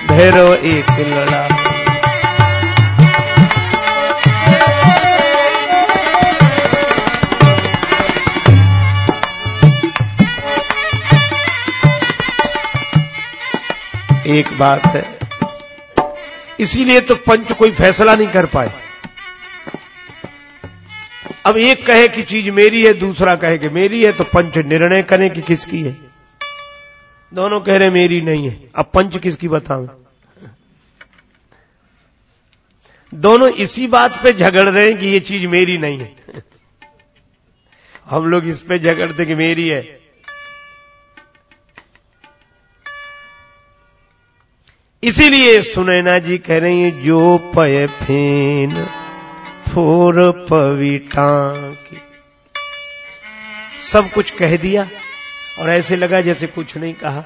भैरव एक लड़ा एक बात है। इसीलिए तो पंच कोई फैसला नहीं कर पाए। अब एक कहे कि चीज़ मेरी है, दूसरा कहे कि मेरी है तो पंच निर्णय करें कि किसकी है। दोनों कह रहे मेरी नहीं है। अब पंच किसकी बताऊँ? दोनों इसी बात पे झगड़ रहे हैं कि ये चीज़ मेरी नहीं है। हम लोग इस पे झगड़ते कि मेरी है। इसीलिए सुनैना जी कह रही हैं, जो पय फेन, फोर पविटा की सब कुछ कह दिया और ऐसे लगा जैसे कुछ नहीं कहा।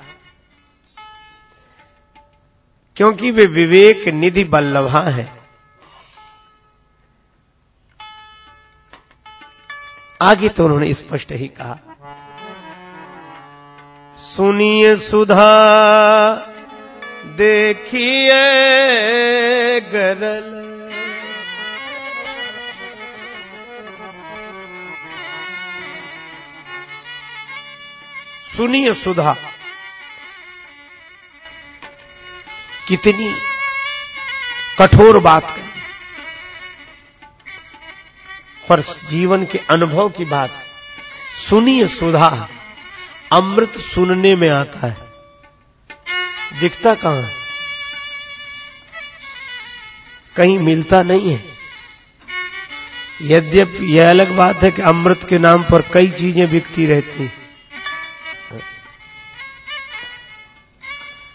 क्योंकि वे विवेक निधि बल्लभा हैं। आगे तो उन्होंने स्पष्ट ही कहा, सुनिए सुधा देखिए गरल। सुनिए सुधा, कितनी कठोर बात कही। पर जीवन के अनुभव की बात, सुनिए सुधा, अमृत सुनने में आता है। दिखता कहाँ? है कहीं मिलता नहीं है। यद्यपि यह अलग बात है कि अमृत के नाम पर कई चीज़ें बिकती रहती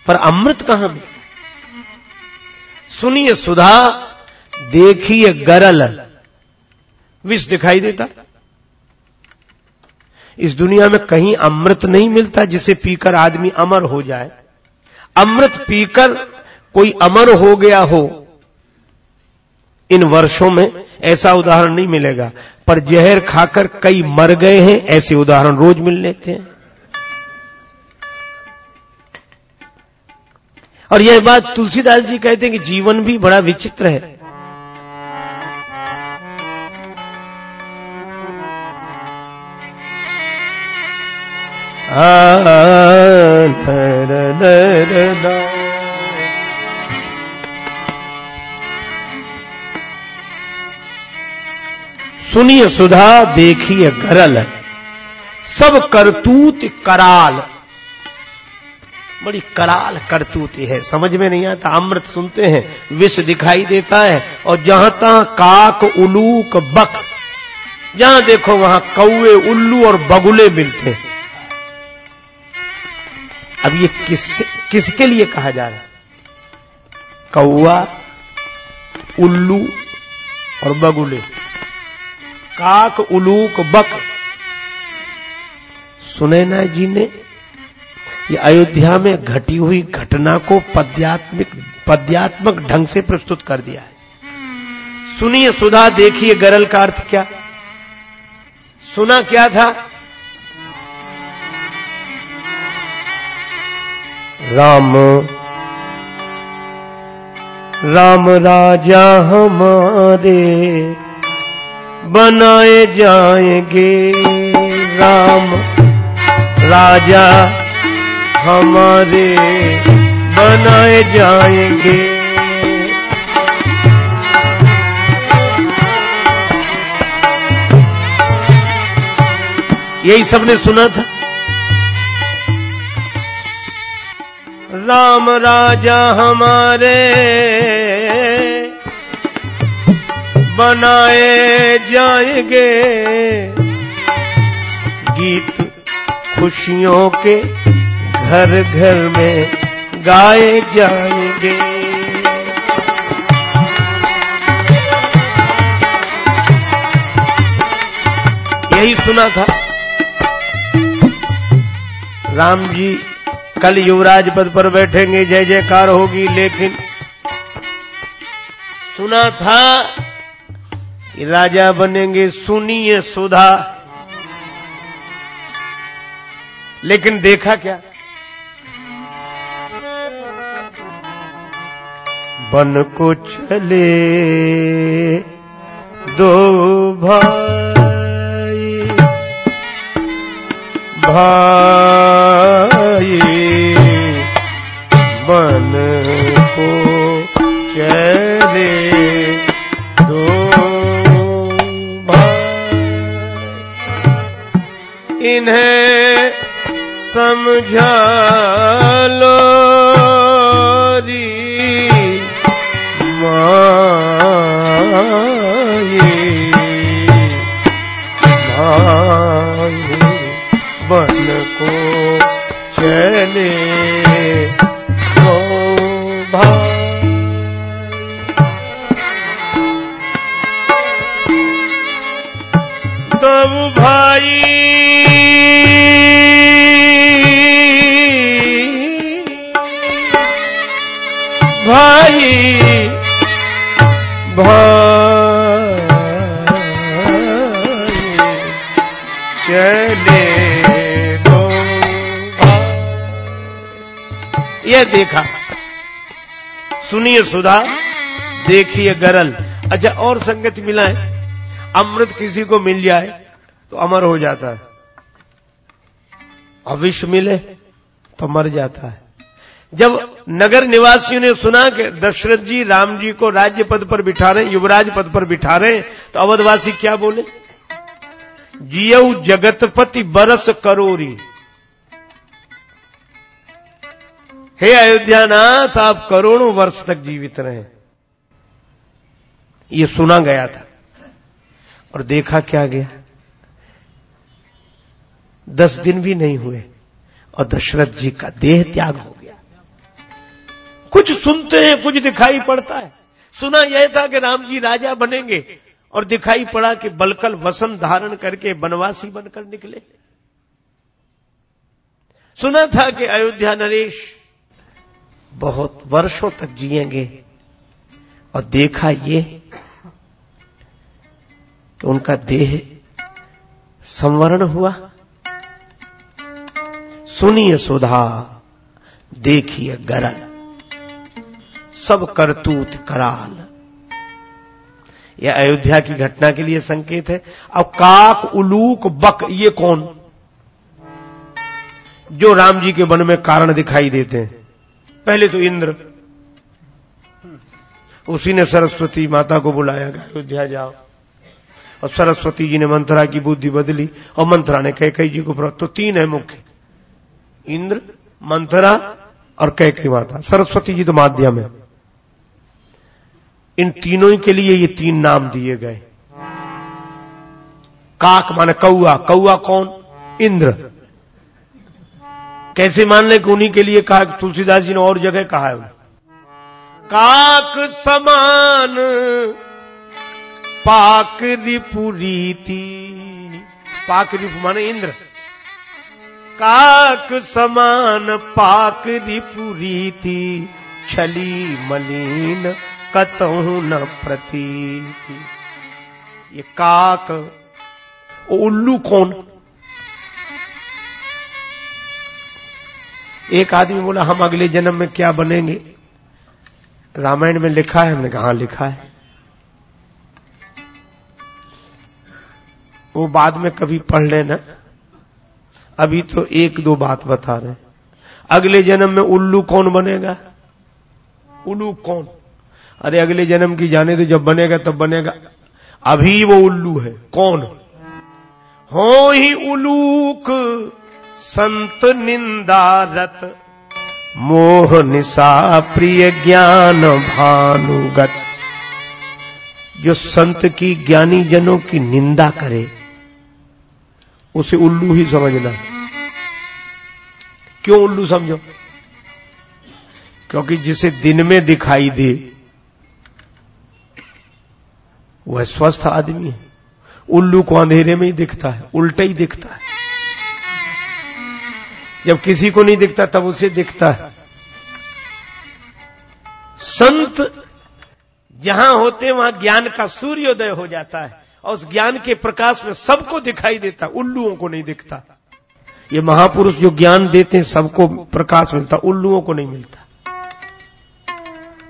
पर अमृत कहाँ मिलता? सुनिए सुधा, देखिए गरल। विष दिखाई देता? इस दुनिया में कहीं अमृत नहीं मिलता जिसे पीकर आदमी अमर हो जाए। अमृत पीकर कोई अमर हो गया हो, इन वर्षों में ऐसा उदाहरण नहीं मिलेगा, पर जहर खाकर कई मर गए हैं, ऐसे उदाहरण रोज मिल लेते हैं। और यह बात तुलसीदास जी कहते हैं कि जीवन भी बड़ा विचित्र है। सुनिए सुधा, देखिए गरल। सब करतूत कराल। बड़ी कराल करतूती है, समझ में नहीं आता। अमृत सुनते हैं, विष दिखाई देता है, और जहाँ तहां काक, उलूक, बक। जहाँ देखो वहाँ कौए उल्लू और बगुले मिलते हैं। अब ये किस, किसके लिए कहा जा रहा है? कौआ उल्लू और बगुले। काक, उलूक, बक। सुनैना जी ने, ये अयोध्या में घटी हुई घटना को पद्यात्मक पद्यात्मक ढंग से प्रस्तुत कर दिया है। सुनिए सुधा, देखिए गरल का अर्थ क्या? सुना क्या था? राम। राम राजा हमारे बनाए जाएँगे। राम राजा हमारे बनाए जाएँगे। यही सबने सुना था। राम राजा हमारे बनाए जाएँगे। गीत खुशियों के घर घर में गाए जाएँगे। यही सुना था। राम जी कल युवराज पद पर बैठेंगे, जय जयकार होगी, लेकिन सुना था कि राजा बनेंगे सुनिए सुधा। लेकिन देखा क्या? बन को चले दो भाई भाई पाई मन को चेरे दो इन्हें समझा लो री। माए। भाई बन को देखा। सुनिए सुधा, देखिए गरल। अच्छा और संगत मिला है? अमृत किसी को मिल जाए तो अमर हो जाता है। और मिले तो मर जाता है। जब नगर निवासियों ने सुना कि दशरथ जी राम जी को राज्य पद पर बिठा रहे, युवराज पद पर बिठा रहे तो अवधवासी क्या बोले? जियऊ जगतपति बरस करोरी। हे अयोध्यानाथ, आप करोड़ों वर्ष तक जीवित रहे। ये सुना गया था और देखा क्या गया? दस दिन भी नहीं हुए और दशरथ जी का देह त्याग हो गया। कुछ सुनते हैं, कुछ दिखाई पड़ता है। सुना यह था कि राम जी राजा बनेंगे और दिखाई पड़ा कि बलकल वसन धारण करके बनवासी बनकर निकले। सुना था कि अयोध्या नरेश बहुत वर्षों तक जिएँगे और देखा ये कि उनका देह संवरण हुआ। सुनिए सुधा, देखिए गरल, सब करतूत कराल। यह अयोध्या की घटना के लिए संकेत है। अब काक उलूक बक, ये कौन? जो राम जी के वन में कारण दिखाई देते हैं। पहले तो इंद्र। उसी ने सरस्वती माता को बुलाया अयोध्या जाओ। और सरस्वती जी ने मंत्रा की बुद्धि बदली और मंत्रा ने कैकई जी को तो तीन है मुख्य। इंद्र, मंत्रा और कैकई माता। सरस्वती जी तो माध्यम है। इन तीनों के लिए ये तीन नाम दिए गए। काक माने कौआ कौआ कौन? इंद्र। कैसे मान ले कि उन्हीं के लिए कहा, तुलसीदास जी ने और जगह कहा है? काक समान, पाक रिपुरीति। पाक रिपु माने इंद्र। काक समान, पाक रिपुरीति। छली मलिन कतहु न प्रतीति। ये काक उल्लू कौन? एक आदमी बोला, हम अगले जन्म में क्या बनेंगे? रामायण में लिखा है, हमने कहा लिखा है। वो बाद में कभी पढ़ लेना। अभी तो एक दो बात बता रहे अगले जन्म में उल्लू कौन बनेगा? उल्लू कौन? अरे, अगले जन्म की जाने तो जब बनेगा, तब बनेगा। अभी वो उल्लू है। कौन? हो ही उलूक संत निंदारत। मोह निशा प्रिय ज्ञान भानुगत। जो संत की ज्ञानी जनों की निंदा करे, उसे उल्लू ही समझना क्यों उल्लू समझो? क्योंकि जिसे दिन में दिखाई दे, वह स्वस्थ आदमी है। उल्लू को अंधेरे में ही दिखता है, उल्टा ही दिखता है। जब किसी को नहीं दिखता, तब उसे दिखता है। संत जहाँ होते, वहाँ ज्ञान का सूर्योदय हो जाता है और उस ज्ञान के प्रकाश में सबको दिखाई देता, उल्लुओं को नहीं दिखता। ये महापुरुष जो ज्ञान देते हैं, सबको प्रकाश मिलता, उल्लुओं को नहीं मिलता।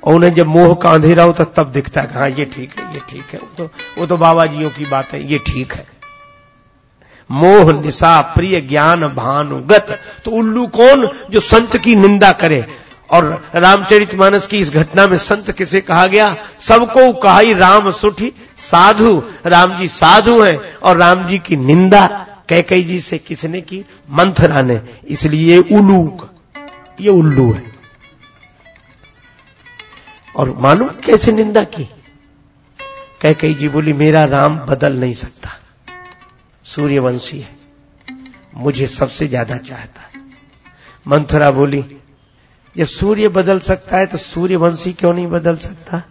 और उन्हें जब मोह का अंधेरा होता, तब दिखता है हाँ ये ठीक है, ये ठीक है। वो तो वो तो बाबा जियों की बात है, ये ठीक है। मोह निशा प्रिय, ज्ञान भानुगत तो उल्लू कौन जो संत की निंदा करे? और रामचरित मानस की इस घटना में संत किसे कहा गया? सबको कहा राम सुठी, साधु। राम जी साधु हैं और राम जी की निंदा कैकई जी से किसने की? मंथरा ने। इसलिए उलूक ये उल्लू है। और मालूम कैसे निंदा की? कैकई जी बोली, मेरा राम बदल नहीं सकता। सूर्यवंशी है। मुझे सबसे ज़्यादा चाहता है। मंथरा बोली, जब सूर्य बदल सकता है तो सूर्यवंशी क्यों नहीं बदल सकता?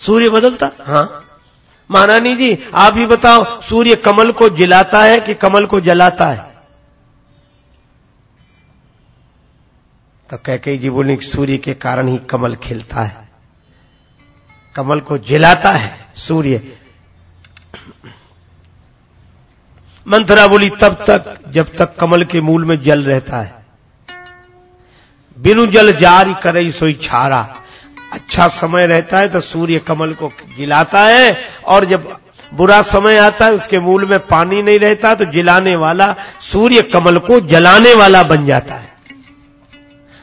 सूर्य बदलता? हाँ। महारानी जी, आप ही बताओ, सूर्य कमल को जिलाता है कि कमल को जलाता है? तो कैकई जी बोले, सूर्य के कारण ही कमल खिलता है। कमल को जिलाता है सूर्य। मंथरा बोली, तब तक, जब तक कमल के मूल में जल रहता है। बिनु जल जारी करे सोई छारा। अच्छा समय रहता है तो सूर्य कमल को जिलाता है, और जब बुरा समय आता है, उसके मूल में पानी नहीं रहता तो जिलाने वाला, सूर्य कमल को जलाने वाला बन जाता है।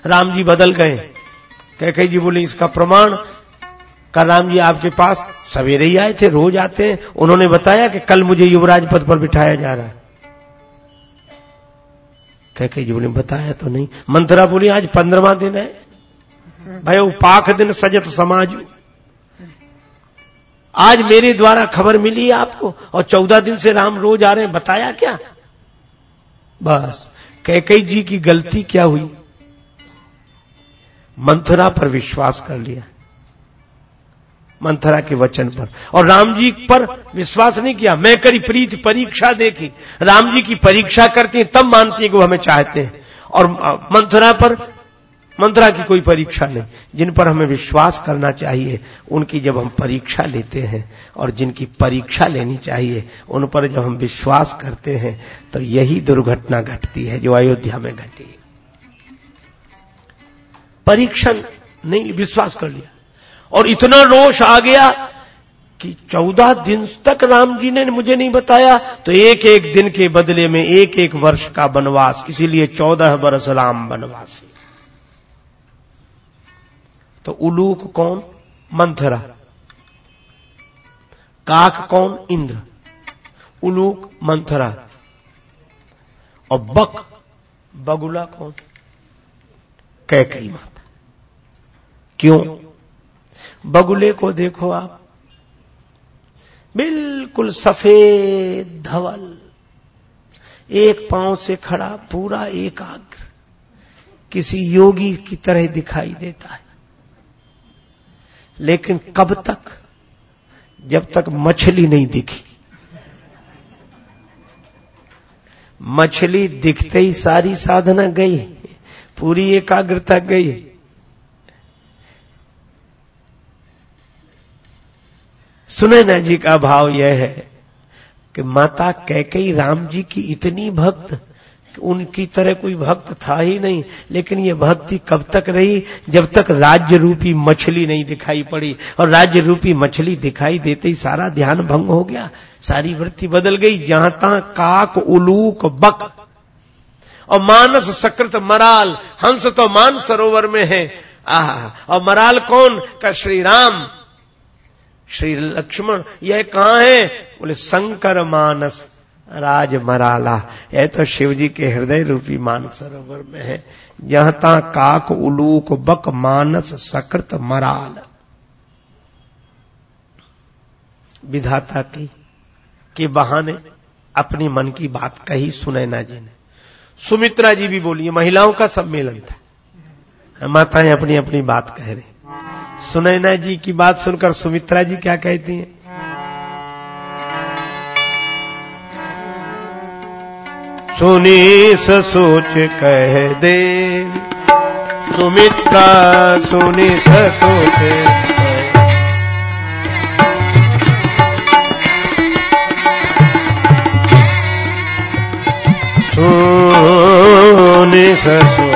राम जी बदल गए। कैके जी बोले, इसका प्रमाण कल राम जी आपके पास सवेरे ही आए थे, रोज आते हैं। उन्होंने बताया कि कल मुझे युवराज पद पर बिठाया जा रहा है। कैके जी बोले बताया तो नहीं। मंत्रा बोली, आज पंद्रवा दिन है। भाई पाख दिन सजत समाज आज मेरे द्वारा खबर मिली आपको, और चौदह दिन से राम रोज आ रहे हैं। बताया क्या? बस। कैकई जी की गलती क्या हुई? मंथरा पर विश्वास कर लिया। मंथरा के वचन पर। और राम जी पर विश्वास नहीं किया। मैं करी प्रीत परीक्षा देखी। राम जी की परीक्षा करती है, तब मानती है कि वो हमें चाहते हैं। और मंथरा पर मंत्रा की कोई परीक्षा नहीं। जिन पर हमें विश्वास करना चाहिए, उनकी जब हम परीक्षा लेते हैं और जिनकी परीक्षा लेनी चाहिए, उन पर जब हम विश्वास करते हैं तो यही दुर्घटना घटती है जो अयोध्या में घटी। परीक्षण नहीं, विश्वास कर लिया। और इतना रोष आ गया कि चौदह दिन तक राम जी ने मुझे नहीं बताया। तो एक एक दिन के बदले में एक एक वर्ष का वनवास, इसीलिए चौदह वर्ष राम वनवासी। तो उलूक कौन? मंथरा। काक कौन? इंद्र। उलूक, मंथरा। और बक, बगुला कौन? कैकई माता। क्यों? बगुले को देखो आप। बिल्कुल सफ़ेद धवल। एक पाँव से खड़ा पूरा एकाग्र। किसी योगी की तरह दिखाई देता है। लेकिन कब तक? जब तक मछली नहीं दिखी। मछली दिखते ही सारी साधना गई। पूरी एकाग्रता गई। सुनैना जी का भाव यह है कि माता कैकई राम जी की इतनी भक्त उनकी तरह कोई भक्त था ही नहीं, लेकिन ये भक्ति कब तक रही? जब तक राज्य रूपी मछली नहीं दिखाई पड़ी। और राज्य रूपी मछली दिखाई देते ही सारा ध्यान भंग हो गया। सारी वृत्ति बदल गई। जहाँ तहां काक, उलूक, बक। और मानस सकृत मराल। हंस तो मान सरोवर में है। आह, और मराल कौन? का श्री राम श्री लक्ष्मण, यह कहाँ है? बोले, शंकर मानस, राज मराला। यह तो शिव जी के हृदय रूपी मानसरोवर में है। जहाँ ता काक, उलूक, बक, मानस सकृत मराल। विधाता की, के बहाने अपनी मन की बात कही सुनैना जी ने। सुमित्रा जी भी बोली महिलाओं का सम्मेलन था। माताएँ अपनी अपनी बात कह रही सुनैना जी की बात सुनकर सुमित्रा जी क्या कहती हैं? सुनी सोच कह दे। सुमित्रा सुनी सोच सुनी सोच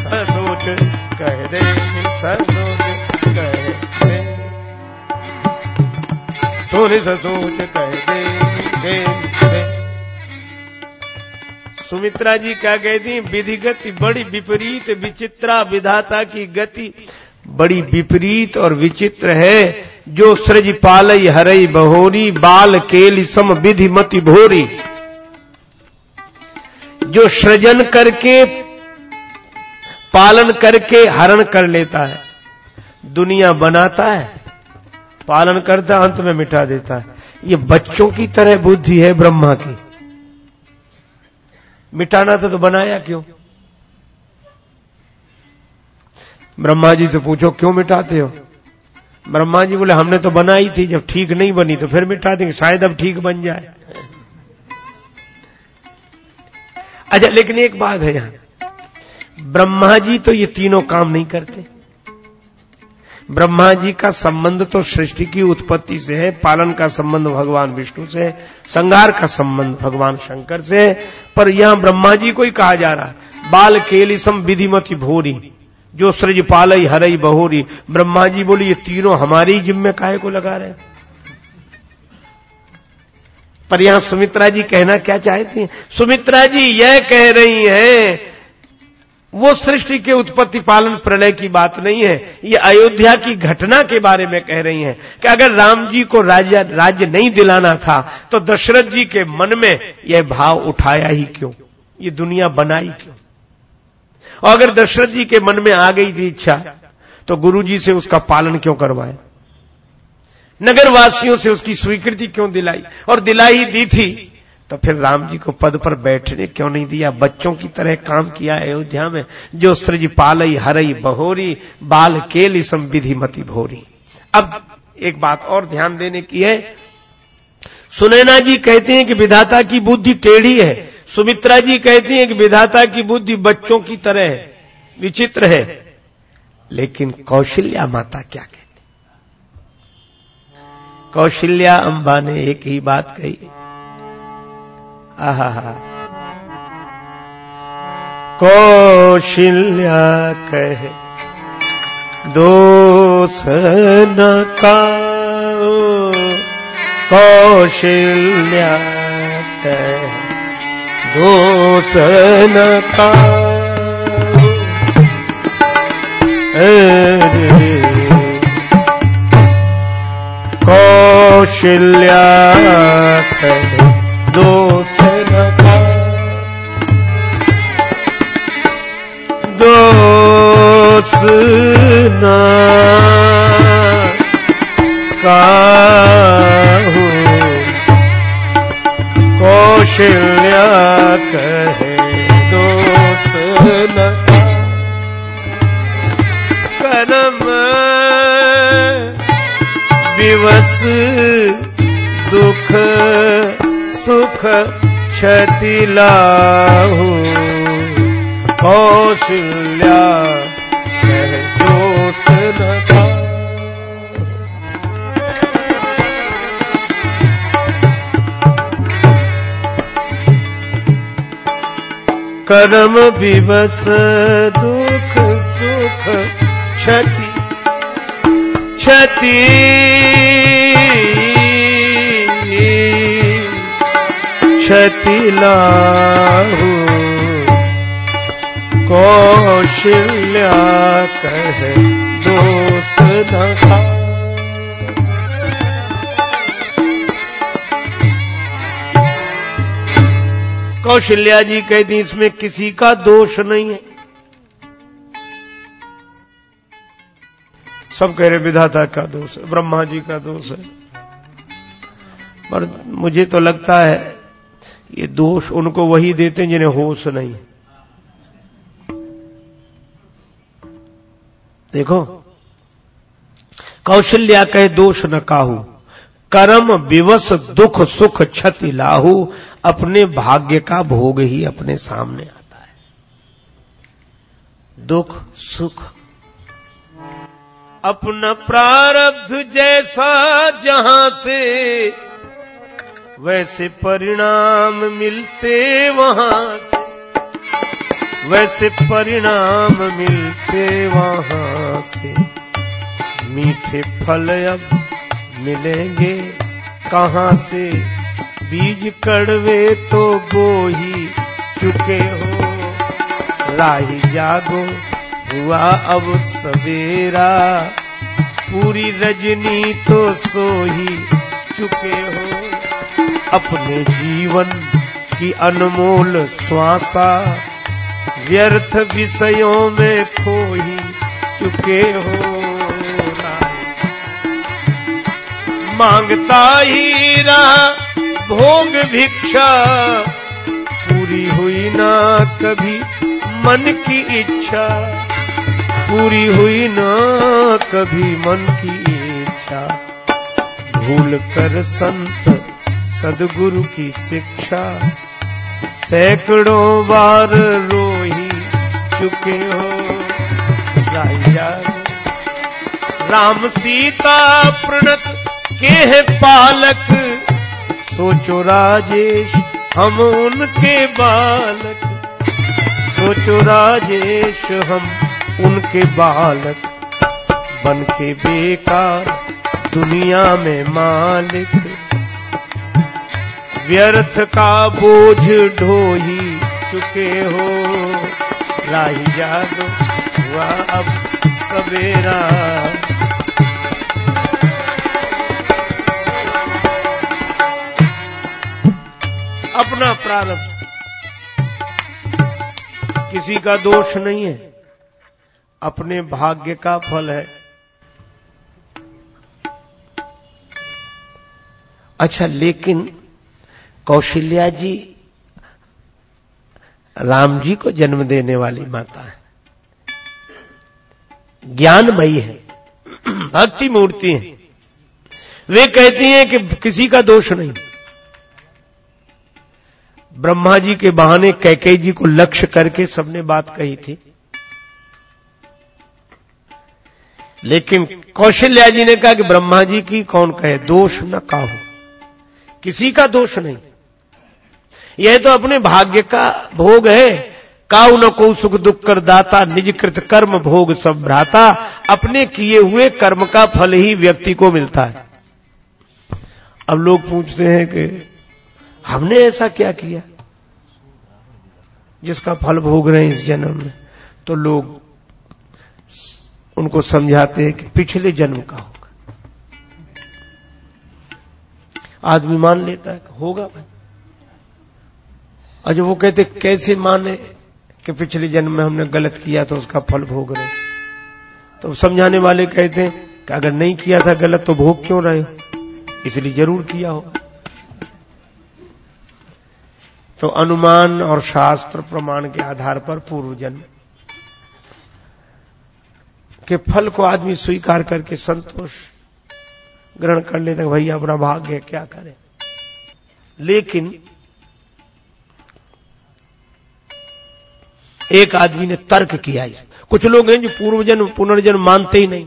ससोच कह दे कह दे, दे। सुमित्रा जी क्या कहती विधि गति बड़ी विपरीत विचित्रा विधाता की गति बड़ी विपरीत और विचित्र है। जो सृज पालई हरई बहोरी बाल केल सम विधि मति भोरी। जो सृजन करके, पालन करके हरण कर लेता है। दुनिया बनाता है, पालन करता अंत में मिटा देता है। ये बच्चों की तरह बुद्धि है, ब्रह्मा की। मिटाना था तो बनाया क्यों? ब्रह्मा जी से पूछो, क्यों मिटाते हो? ब्रह्मा जी बोले, हमने तो बनाई थी, जब ठीक नहीं बनी तो फिर मिटा देंगे, शायद अब ठीक बन जाए। अच्छा लेकिन एक बात है यहाँ। ब्रह्मा जी तो ये तीनों काम नहीं करते। ब्रह्मा जी का संबंध तो सृष्टि की उत्पत्ति से है, पालन का संबंध भगवान विष्णु से है, संगार का संबंध भगवान शंकर से है, पर यहाँ ब्रह्मा जी को ही कहा जा रहा है, बाल केलिसम विधिमति भोरी, जो सृज पालई हरई बहोरी। ब्रह्मा जी बोली, ये तीनों हमारी जिम्मे काहे को लगा रहे पर यहाँ सुमित्रा जी कहना क्या चाहती हैं? सुमित्रा जी, यह कह रही हैं, वो सृष्टि के उत्पत्ति पालन प्रलय की बात नहीं है, ये अयोध्या की घटना के बारे में कह रही हैं कि अगर राम जी को राज्य राज्य नहीं दिलाना था तो दशरथ जी के मन में यह भाव उठाया ही क्यों? ये दुनिया बनाई क्यों? और अगर दशरथ जी के मन में आ गई थी इच्छा तो गुरु जी से उसका पालन क्यों करवाए? नगर वासियों से उसकी स्वीकृति क्यों दिलाई? और दिलाई दी थी तो फिर राम जी को पद पर बैठने क्यों नहीं दिया? बच्चों की तरह काम किया अयोध्या में, जो सृज पालई, हरई, बहोरी, बाल केल सम विधि मति भोरी। अब एक बात और ध्यान देने की है। सुनैना जी कहते हैं कि विधाता की बुद्धि टेढ़ी है। सुमित्रा जी कहती हैं कि विधाता की बुद्धि बच्चों की तरह है विचित्र है। लेकिन कौशल्या माता क्या कहती? कौशल्या अंबा ने एक ही बात कही। आहा कौशल्या कहे, दोष न का कौशल्या कहे न का कौशल्या दोष दोष न कौशल्या कहे विवश दुख सुख क्षति लाहू कौशल्या कर्म विवश दुख सुख क्षति क्षति क्षति लाहू कौशल्या कह दोष कौशल्या जी कहती इसमें किसी का दोष नहीं है। सब कह रहे, विधाता का दोष है, ब्रह्मा जी का दोष है। पर मुझे तो लगता है, ये दोष उनको वही देते हैं जिन्हें होश नहीं देखो, कौशल्या कहे, दोष न काहू। कर्म विवश दुख सुख क्षति लाहू, अपने भाग्य का भोग ही अपने सामने आता है। दुख सुख अपना प्रारब्ध जैसा जहाँ से वैसे परिणाम मिलते वहाँ से। वैसे परिणाम मिलते वहाँ से। मीठे फल अब मिलेंगे कहाँ से? बीज कड़वे तो गो ही चुके हो। राही जागो हुआ अब सवेरा। पूरी रजनी तो सो ही चुके हो। अपने जीवन की अनमोल श्वासा व्यर्थ विषयों में खो ही चुके हो। माँगता ही रहा भोग भिक्षा, पूरी हुई ना कभी मन की इच्छा। पूरी हुई ना कभी मन की इच्छा। भूल कर संत, सदगुरु की शिक्षा। सैकड़ों बार रोही चुके हो। राम सीता प्रणत के है पालक। सोचो राजेश, हम उनके बालक। सोचो राजेश, हम उनके बालक बन के बेकार दुनिया में मालिक। व्यर्थ का बोझ ढोही चुके हो। राही जागो हुआ अब सवेरा। अपना प्रारब्ध किसी का दोष नहीं है। अपने भाग्य का फल है। अच्छा लेकिन कौशल्या जी, राम जी को जन्म देने वाली माता है। ज्ञानमयी है, भक्ति मूर्ति है। वे कहती हैं कि किसी का दोष नहीं। ब्रह्मा जी के बहाने कैके जी को लक्ष्य करके सबने बात कही थी। लेकिन कौशल्या जी ने कहा कि ब्रह्मा जी की कौन कहे? दोष न काहो। किसी का दोष नहीं। यह तो अपने भाग्य का भोग है। काउ न को सुख दुख कर दाता निज कृत कर्म भोग सब भ्राता। अपने किए हुए कर्म का फल ही व्यक्ति को मिलता है। अब लोग पूछते हैं कि हमने ऐसा क्या किया? जिसका फल भोग रहे हैं इस जन्म में। तो लोग उनको समझाते हैं कि पिछले जन्म का होगा। आदमी मान लेता है होगा भाई। जब वो कहते, कैसे माने कि पिछले जन्म में हमने गलत किया तो उसका फल भोग रहे? तो समझाने वाले कहते हैं कि अगर नहीं किया था गलत तो भोग क्यों रहे इसलिए ज़रूर किया होगा। तो अनुमान और शास्त्र प्रमाण के आधार पर पूर्व जन्म। के फल को आदमी स्वीकार करके संतोष ग्रहण कर लेता भैया अपना भाग्य क्या करें? लेकिन एक आदमी ने तर्क किया इस कुछ लोग हैं जो पूर्व जन्म पुनर्जन्म मानते ही नहीं।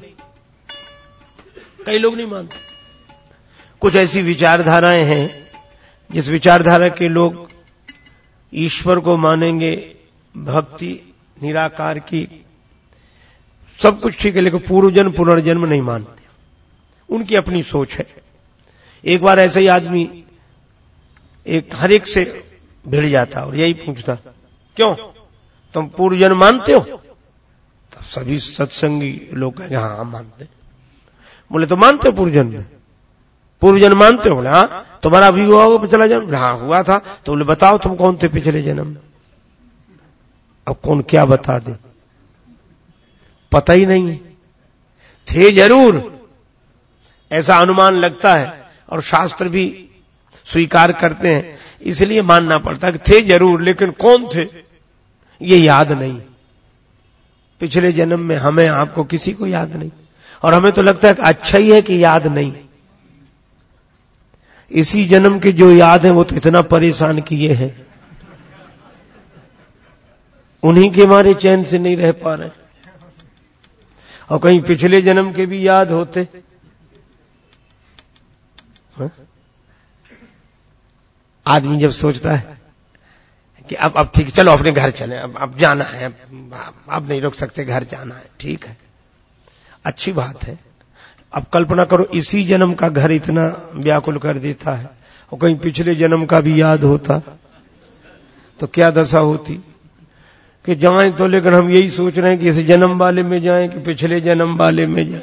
कई लोग नहीं मानते। कुछ ऐसी विचारधाराएँ हैं, जिस विचारधारा के लोग ईश्वर को मानेंगे, भक्ति निराकार की सब कुछ ठीक है, लेकिन पूर्व जन्म, पुनर्जन्म नहीं मानते। उनकी अपनी सोच है। एक बार ऐसे ही आदमी एक, हर एक से भिड़ जाता और यही पूछता, क्यों? तुम पूर्व जन्म मानते हो? तो सभी सत्संगी लोग कहेंगे हाँ हम मानते बोले तो मानते हो पूर्व जन्म पूर्व जन्म मानते हो? बोले हाँ। तुम्हारा अभी हुआ होगा पिछला जन्म हाँ हुआ था। तो बोले, बताओ, तुम कौन थे पिछले जन्म अब कौन क्या बता दे? पता ही नहीं। है थे ज़रूर। ऐसा अनुमान लगता है और शास्त्र भी स्वीकार करते हैं। इसलिए मानना पड़ता है कि थे ज़रूर, लेकिन कौन थे, ये याद नहीं। पिछले जन्म में हमें आपको किसी को याद नहीं। और हमें तो लगता है कि अच्छा ही है कि याद नहीं। इसी जन्म के जो याद है, वो तो इतना परेशान किए हैं। उन्हीं के मारे चैन से नहीं रह पा रहे और कहीं पिछले जन्म के भी याद होते। आदमी जब सोचता है कि अब अब ठीक, चलो अपने घर चले, अब अब जाना है अब नहीं रुक सकते, घर जाना है, ठीक है। अच्छी बात है। अब कल्पना करो, इसी जन्म का घर इतना व्याकुल कर देता है, और कहीं पिछले जन्म का भी याद होता तो क्या दशा होती? कि जाएँ तो लेकिन हम यही सोच रहे हैं कि इस जन्म वाले में जाएँ कि पिछले जन्म वाले में जाएँ।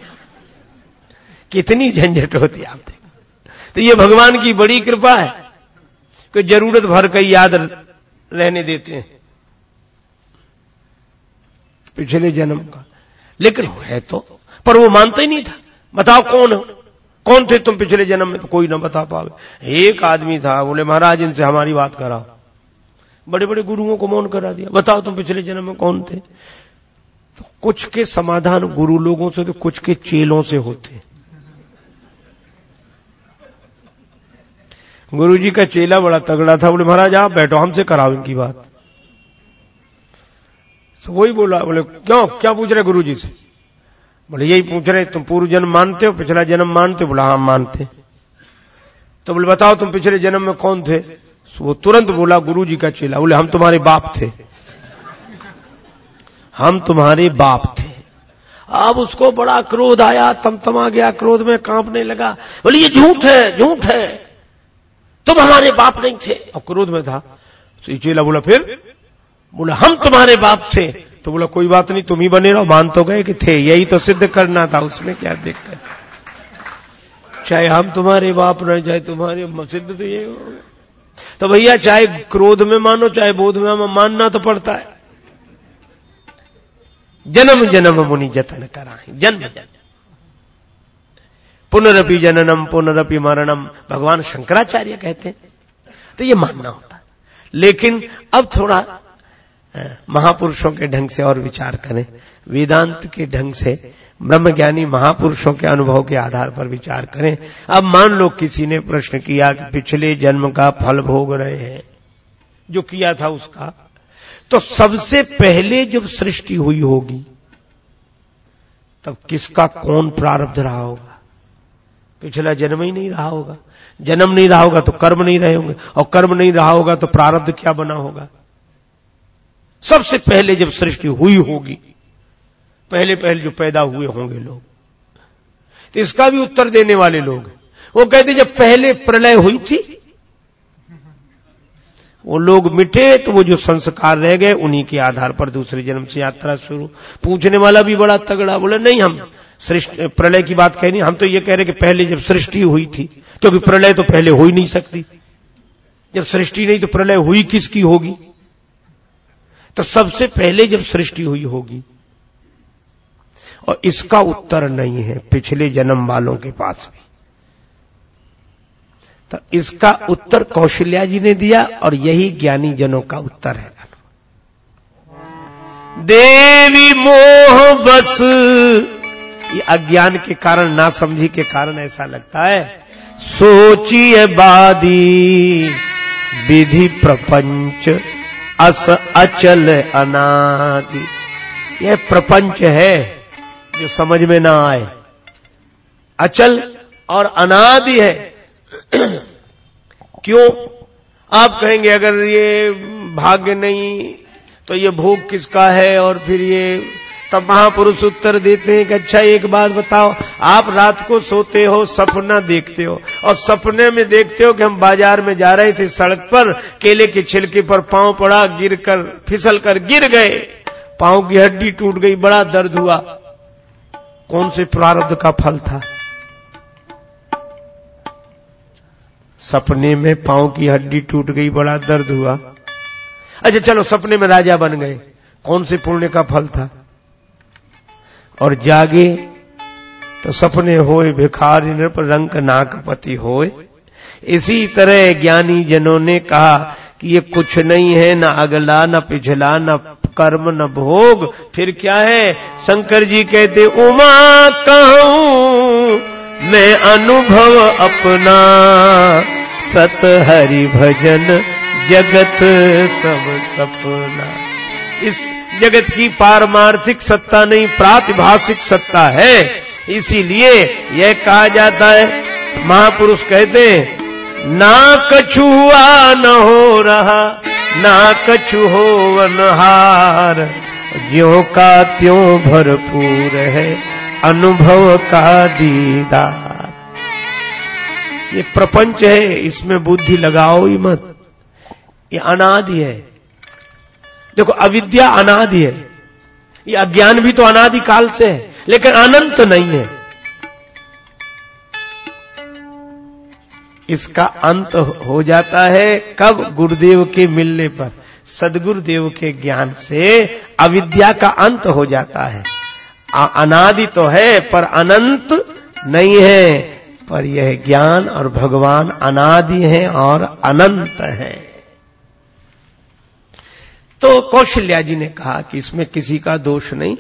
कितनी झंझट होती आप तो ये भगवान की बड़ी कृपा है कि ज़रूरत भर कई याद रहने देते हैं। पिछले जन्म का। लेकिन है तो पर वो मानता ही नहीं था। बताओ कौन कौन थे तुम पिछले जन्म में? तो कोई ना बता पावे। एक आदमी था, बोले, महाराज, इनसे हमारी बात कराओ। बड़े बड़े गुरुओं को मौन करा दिया। बताओ तुम पिछले जन्म में कौन थे? तो कुछ के समाधान गुरु लोगों से तो कुछ के चेलों से होते। गुरु जी का चेला बड़ा तगड़ा था, बोले, महाराज, आप बैठो, हमसे कराओ इनकी बात। तो वही बोला, बोले, क्यों? क्या पूछ रहे गुरु जी से? बोले, यही पूछ रहे, तुम पूर्व जन्म मानते हो, पिछला जन्म मानते हो? बोला हाँ मानते तो बोले, बताओ तुम पिछले जन्म में कौन थे? वो तुरंत बोला गुरु जी का चेला, बोले, हम तुम्हारे बाप थे। हम तुम्हारे बाप थे। अब उसको बड़ा क्रोध आया, तमतमा गया, क्रोध में कांपने लगा। बोले, ये झूठ है झूठ है। तुम हमारे बाप नहीं थे। और क्रोध में था। तो चेला बोला, फिर? बोला, हम तुम्हारे बाप थे। तो बोला, कोई बात नहीं, तुम ही बने रहो। मान तो गए कि थे। यही तो सिद्ध करना था, उसमें क्या दिक्कत? चाहे हम तुम्हारे बाप रहे चाहे तुम्हारे सिद्ध तो ये हो तो भैया चाहे क्रोध में मानो, चाहे बोध में मानना तो पड़ता है। जन्म जन्म मुनि जतन कराए, जन्म जन्म। पुनरपि जननम, पुनरपि मरणम, भगवान शंकराचार्य कहते हैं। तो ये मानना होता है। लेकिन अब थोड़ा महापुरुषों के ढंग से और विचार करें। वेदांत के ढंग से ब्रह्मज्ञानी महापुरुषों के अनुभव के आधार पर विचार करें। अब मान लो किसी ने प्रश्न किया कि पिछले जन्म का फल भोग रहे हैं, जो किया था उसका तो सबसे पहले जब सृष्टि हुई होगी, तब किसका कौन प्रारब्ध रहा होगा? पिछला जन्म ही नहीं रहा होगा। जन्म नहीं रहा होगा तो कर्म नहीं रहे होंगे, और कर्म नहीं रहा होगा तो प्रारब्ध क्या बना होगा? सबसे पहले जब सृष्टि हुई होगी पहले पहले जो पैदा हुए होंगे लोग। तो इसका भी उत्तर देने वाले लोग वो कहते जब पहले प्रलय हुई थी, वो लोग मिटे तो वो जो संस्कार रह गए, उन्हीं के आधार पर दूसरे जन्म से यात्रा शुरू। पूछने वाला भी बड़ा तगड़ा, बोला, नहीं, हम सृष्टि, प्रलय की बात कहनी हम तो ये कह रहे कि पहले जब सृष्टि हुई थी, क्योंकि प्रलय तो पहले हो ही नहीं सकती। जब सृष्टि नहीं तो प्रलय हुई किसकी होगी? तो सबसे पहले जब सृष्टि हुई होगी और इसका उत्तर नहीं है पिछले जन्म वालों के पास भी। तो इसका उत्तर कौशल्या जी ने दिया और यही ज्ञानी जनों का उत्तर है। देवी मोह बस। ये अज्ञान के कारण ना समझी के कारण ऐसा लगता है। सोचिए बादी, विधि प्रपंच, अस अचल अनादि। यह प्रपंच है। जो समझ में ना आए। अचल और अनादि है। क्यों? आप कहेंगे, अगर ये भाग्य नहीं तो ये भोग किसका है? और फिर ये तब महापुरुष उत्तर देते हैं कि अच्छा एक बात बताओ, आप रात को सोते हो, सपना देखते हो, और सपने में देखते हो कि हम बाज़ार में जा रहे थे, सड़क पर केले के छिलके पर पाँव पड़ा गिर कर फिसल कर गिर गए। पाँव की हड्डी टूट गई, बड़ा दर्द हुआ। कौन से प्रारब्ध का फल था? सपने में पाँव की हड्डी टूट गई, बड़ा दर्द हुआ। अच्छा चलो, सपने में राजा बन गए। कौन से पुण्य का फल था? और जागे तो सपने होए, भिखारी नृप रंक नाकपति होए। इसी तरह ज्ञानी जनों ने कहा कि ये कुछ नहीं है, ना अगला, न पिछला, न कर्म न भोग, फिर क्या है? शंकर जी कहते, उमा कहूँ, मैं अनुभव अपना सत हरि भजन जगत सब सपना। इस जगत की पारमार्थिक सत्ता नहीं, प्रातिभाषिक सत्ता है। इसीलिए यह कहा जाता है, महापुरुष कहते ना कछुआ न हो रहा ना कछु हो वनहार ज्यो का त्यों भरपूर है अनुभव का दीदार। ये प्रपंच है, इसमें बुद्धि लगाओ ही मत। ये अनादि है। देखो, अविद्या अनादि है। ये अज्ञान भी तो अनादि काल से है, लेकिन अनंत तो नहीं है। इसका अंत हो जाता है कब? गुरुदेव के मिलने पर। सदगुरुदेव के ज्ञान से अविद्या का अंत हो जाता है। अनादि तो है, पर अनंत नहीं है। पर यह ज्ञान और भगवान अनादि है और अनंत है। तो कौशल्या जी ने कहा कि इसमें किसी का दोष नहीं।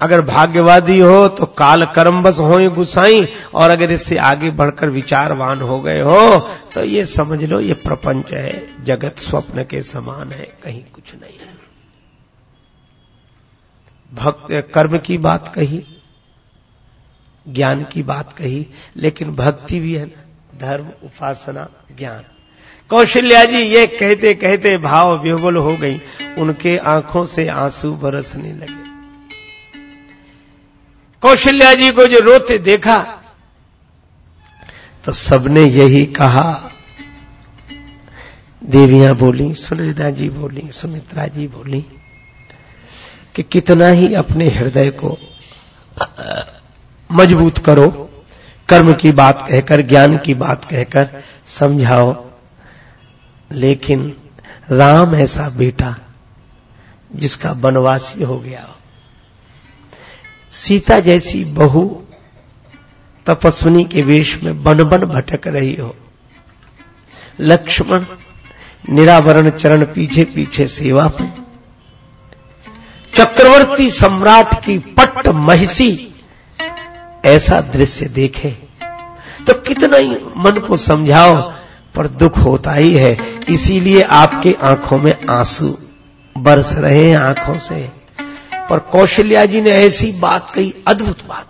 अगर भाग्यवादी हो तो काल कर्म बस हो गुसाई और अगर इससे आगे बढ़कर विचारवान हो गए हो तो ये समझ लो ये प्रपंच है, जगत स्वप्न के समान है, कहीं कुछ नहीं है। भक्त, कर्म की बात कही, ज्ञान की बात कही, लेकिन भक्ति भी है ना, धर्म, उपासना, ज्ञान। कौशल्या जी ये कहते कहते भाव विह्वल हो गई, उनके आँखों से आँसू बरसने लगे। कौशल्या जी को जो रोते देखा तो सबने यही कहा। देवियाँ बोली, सुनीता जी बोली, सुमित्रा जी बोली कि कितना ही अपने हृदय को, मज़बूत करो, कर्म की बात कहकर, ज्ञान की बात कहकर, समझाओ। लेकिन राम ऐसा बेटा, जिसका बनवासी हो गया सीता जैसी बहू तपस्विनी के वेश में बन बन भटक रही हो। लक्ष्मण निरावरण चरण पीछे पीछे सेवा में चक्रवर्ती सम्राट की पट्ट महिषी ऐसा दृश्य देखे। तो कितना ही मन को समझाओ, पर दुख होता ही है। इसीलिए आपके आँखों में आँसू बरस रहे हैं आँखों से। पर कौशल्या जी ने ऐसी बात कही, अद्भुत बात।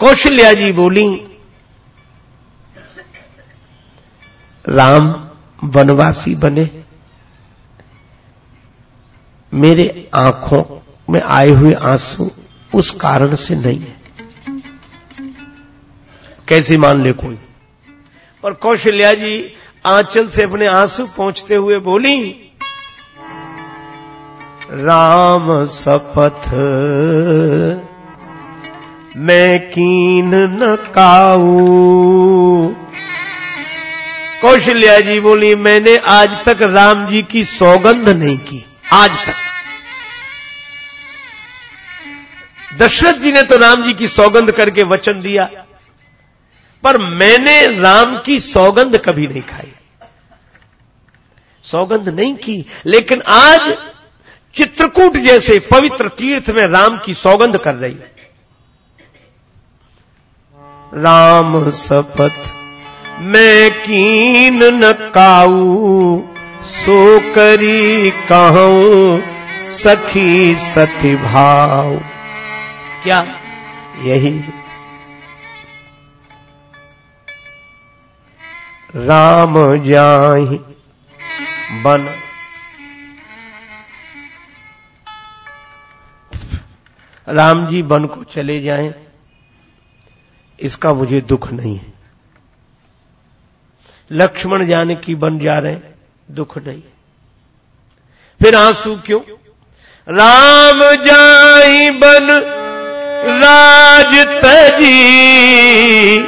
कौशल्या जी बोली, राम वनवासी बने। मेरे आँखों में आए हुए आँसू उस कारण से नहीं है। कैसी मान ले कोई? और कौशल्या जी आंचल से अपने आँसू पहुँचते हुए बोली राम सपथ। मैं कीन न काऊ। कौशल्या जी बोली, मैंने आज तक राम जी की सौगंध नहीं की, आज तक। दशरथ जी ने तो राम जी की सौगंध करके वचन दिया, पर मैंने राम की सौगंध कभी नहीं खाई। सौगंध नहीं की, लेकिन आज चित्रकूट जैसे पवित्र तीर्थ में राम की सौगंध कर रही। राम सपथ, मैं कीन न काऊ, सो करी कहूँ सखी सती भाव। क्या? यही। राम जाही बन राम जी बन को चले जाएँ, इसका मुझे दुख नहीं है। लक्ष्मण जाने की बन जा रहे दुख नहीं फिर आँसू क्यों? राम जाई बन राज तजी,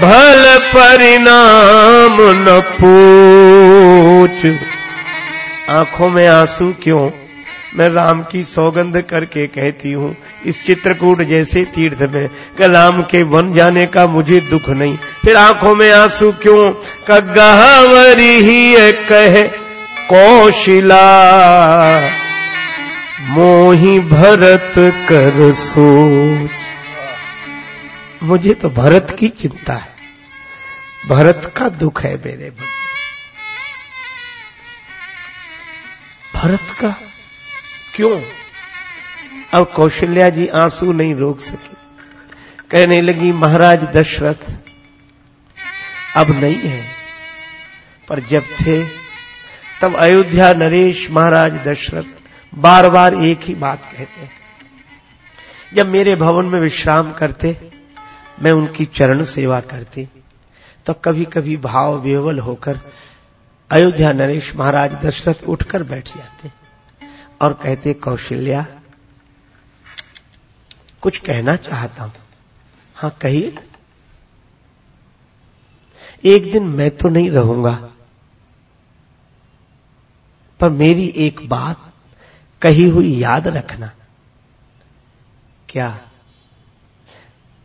भल परिणाम न पूछ। आँखों में आँसू क्यों? मैं राम की सौगंध करके कहती हूँ, इस चित्रकूट जैसे तीर्थ में कि राम के वन जाने का मुझे दुख नहीं। फिर आँखों में आँसू क्यों? का गहवरी ही कहे, कौशिला, मोही भरत कर सोच। मुझे तो भरत की चिंता है। भरत का दुख है मेरे भरत का क्यों? अब कौशल्या जी आँसू नहीं रोक सकी। कहने लगी, महाराज, दशरथ, अब नहीं है। पर जब थे, तब अयोध्या नरेश महाराज दशरथ बार बार एक ही बात कहते जब मेरे भवन में विश्राम करते, मैं उनकी चरण सेवा करती तो कभी कभी भाव विवल होकर अयोध्या नरेश महाराज दशरथ उठकर बैठ जाते। और कहते, कौशल्या, कुछ कहना चाहता हूँ। हाँ, कहिए। एक दिन मैं तो नहीं रहूँगा, पर मेरी एक बात कही हुई याद रखना। क्या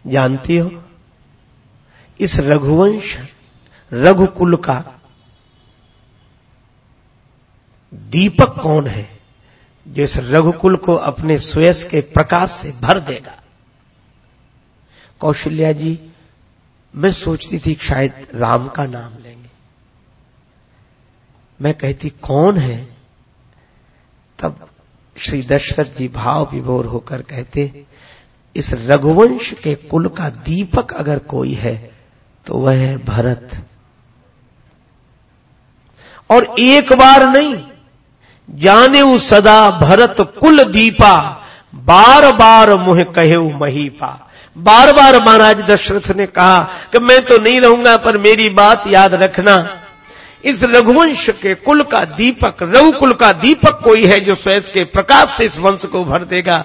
जानती हो, इस रघुवंश, रघुकुल का दीपक कौन है? जो इस रघुकुल को अपने स्वयं के प्रकाश से भर देगा। कौशल्या जी, मैं सोचती थी शायद राम का नाम लेंगे। मैं कहती, कौन है? तब श्री दशरथ जी भाव विभोर होकर कहते, इस रघुवंश के कुल का दीपक अगर कोई है तो वह है भरत। और एक बार नहीं जाने सदा भरत कुल दीपा बार बार मुह कहे महीपा। बार बार महाराज दशरथ ने कहा कि मैं तो नहीं रहूँगा, पर मेरी बात याद रखना। इस रघुवंश के कुल का दीपक, रघुकुल का दीपक कोई है जो स्वयं के प्रकाश से इस वंश को भर देगा?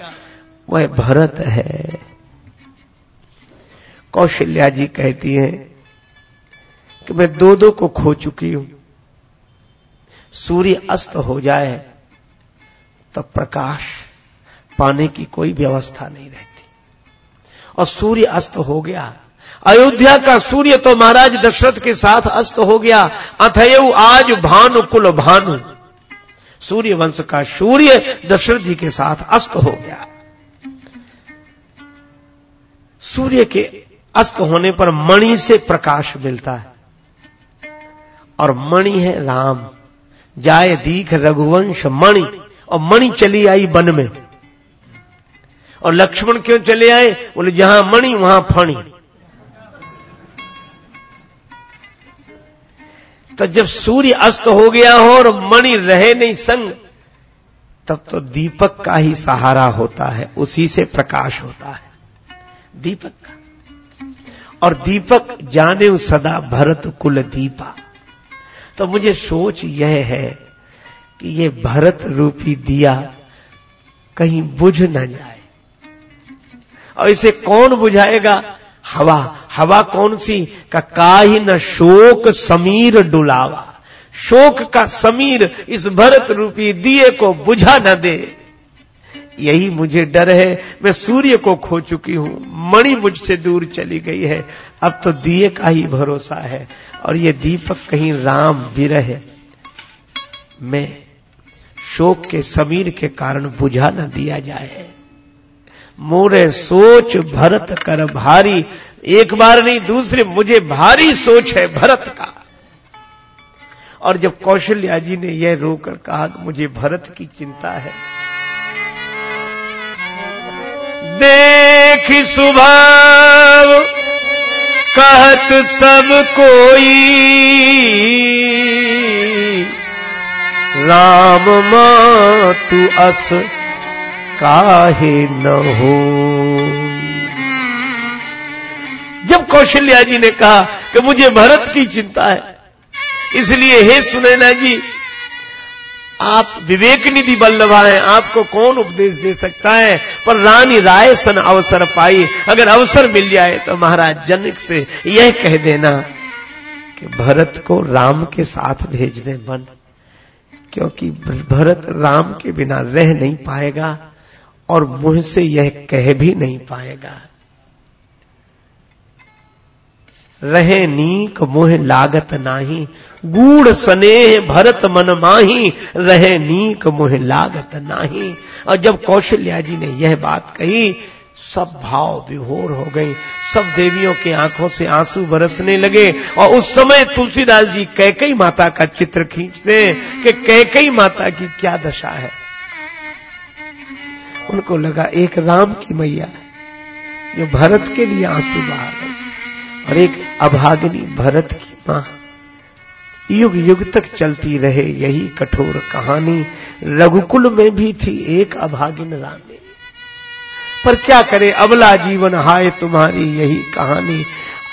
वह भरत है। कौशल्या जी कहती हैं कि मैं दो दो को खो चुकी हूँ। सूर्य अस्त हो जाए तो प्रकाश पाने की कोई व्यवस्था नहीं रहती। और सूर्य अस्त हो गया। अयोध्या का सूर्य तो महाराज दशरथ के साथ अस्त हो गया। अथयु आज भानु कुल भानु। सूर्य वंश का सूर्य दशरथ जी के साथ अस्त हो गया। सूर्य के अस्त होने पर मणि से प्रकाश मिलता है। और मणि है राम। जाए दीख रघुवंश मणि, और मणि चली आई बन में। और लक्ष्मण क्यों चले आए? बोले, जहाँ मणि, वहाँ फणी। तो जब सूर्य अस्त हो गया हो और मणि रहे नहीं संग, तब तो दीपक का ही सहारा होता है, उसी से प्रकाश होता है। दीपक का। और दीपक जाने सदा भरत कुल दीपा। तो मुझे सोच यह है कि ये भरत रूपी दिया कहीं बुझ न जाए। और इसे कौन बुझाएगा? हवा। हवा कौन सी? का काही न शोक समीर डुलावा। शोक का समीर इस भरत रूपी दिए को बुझा न दे। यही मुझे डर है। मैं सूर्य को खो चुकी हूँ। मणि मुझसे दूर चली गई है। अब तो दिए का ही भरोसा है और ये दीपक कहीं राम विरह में शोक के समीर के कारण बुझा न दिया जाए। मोरे सोच भरत कर भारी। एक बार नहीं, दूसरे, मुझे भारी सोच है भरत का। और जब कौशल्या जी ने यह रोकर कहा कि मुझे भरत की चिंता है। देख स्वभाव कहत सब कोई। राम तू अस काहे न हो। जब कौशल्या जी ने कहा कि मुझे भरत की चिंता है, इसलिए हे सुनैना जी आप विवेक निधि बल्लभा हैं आपको कौन उपदेश दे सकता है? पर रानी राय सन अवसर पाई। अगर अवसर मिल जाए तो महाराज जनक से यह कह देना कि भरत को राम के साथ भेज दे मन क्योंकि भरत राम के बिना रह नहीं पाएगा और मुँह से यह कह भी नहीं पाएगा। रहे नीक मोह लागत नाही, गूढ़ स्नेह भरत मन माही, रहे नीक मोह लागत नाही। और जब कौशल्या जी ने यह बात कही, सब भाव विहोर हो गई सब देवियों की आँखों से आँसू बरसने लगे, और उस समय तुलसीदास जी कैकई माता का चित्र खींचते कि कैकई माता की क्या दशा है। उनको लगा, एक राम की मैया, जो भरत के लिए आँसू बहा गई और एक अभागिनी भरत की माँ। युग युग तक चलती रहे यही कठोर कहानी। रघुकुल में भी थी एक अभागिन रानी। पर क्या करे अबला जीवन, हाय तुम्हारी यही कहानी।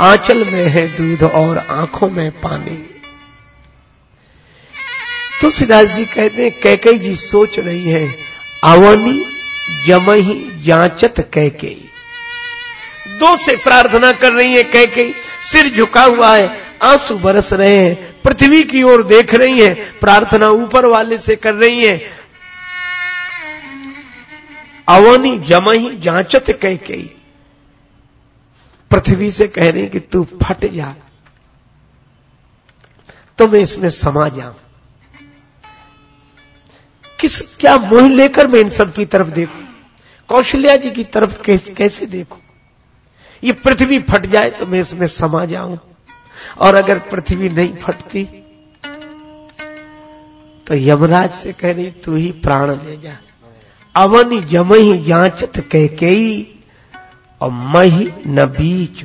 आंचल में है दूध और आँखों में पानी। तुलसीदास जी कहते हैं कैकई जी सोच रही है अवनी जमही जांचत कैकई दो से प्रार्थना कर रही है कैकई सिर झुका हुआ है आँसू बरस रहे हैं पृथ्वी की ओर देख रही है प्रार्थना ऊपर वाले से कर रही है। अवनी जमही जांचत कह कही पृथ्वी से कह रही कि तू फट जा तो मैं इसमें समा जाऊँ किस क्या मोह लेकर मैं इन सब की तरफ़ देखूँ? कौशल्या जी की तरफ़ कैसे, कैसे देखूँ? ये पृथ्वी फट जाए तो मैं इसमें समा जाऊँ। और अगर पृथ्वी नहीं फटती तो यमराज से कह रही, तू ही प्राण ले जा। अवन जमही जांचत कह कई और मही न बीच।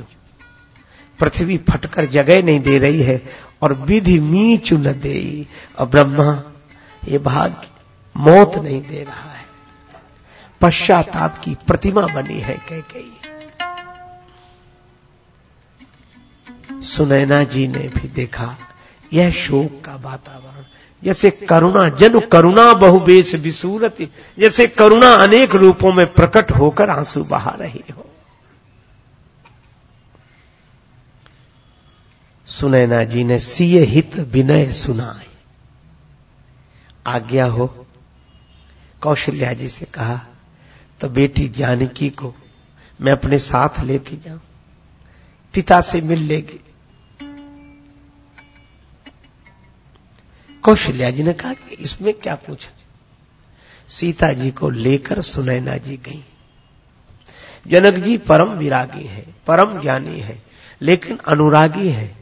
पृथ्वी फटकर जगह नहीं दे रही है, और विधि मीचु न दे और ब्रह्मा, ये भाग मौत नहीं दे रहा है। पश्चाताप की प्रतिमा बनी है, कह कई सुनैना जी ने भी देखा, यह शोक का वातावरण। जैसे करुणा, जन करुणा बहुबेश विसूरत, जैसे करुणा अनेक रूपों में प्रकट होकर आँसू बहा रही हो। सुनैना जी ने सीय हित विनय सुनाए आज्ञा हो, कौशल्या जी से कहा तो बेटी जानकी को मैं अपने साथ लेती जाऊँ। पिता से मिल लेगी। कौशल्या जी ने कहा कि इसमें क्या पूछा? सीता जी को लेकर सुनैना जी गई। जनक जी परम विरागी है, परम ज्ञानी है, लेकिन अनुरागी है।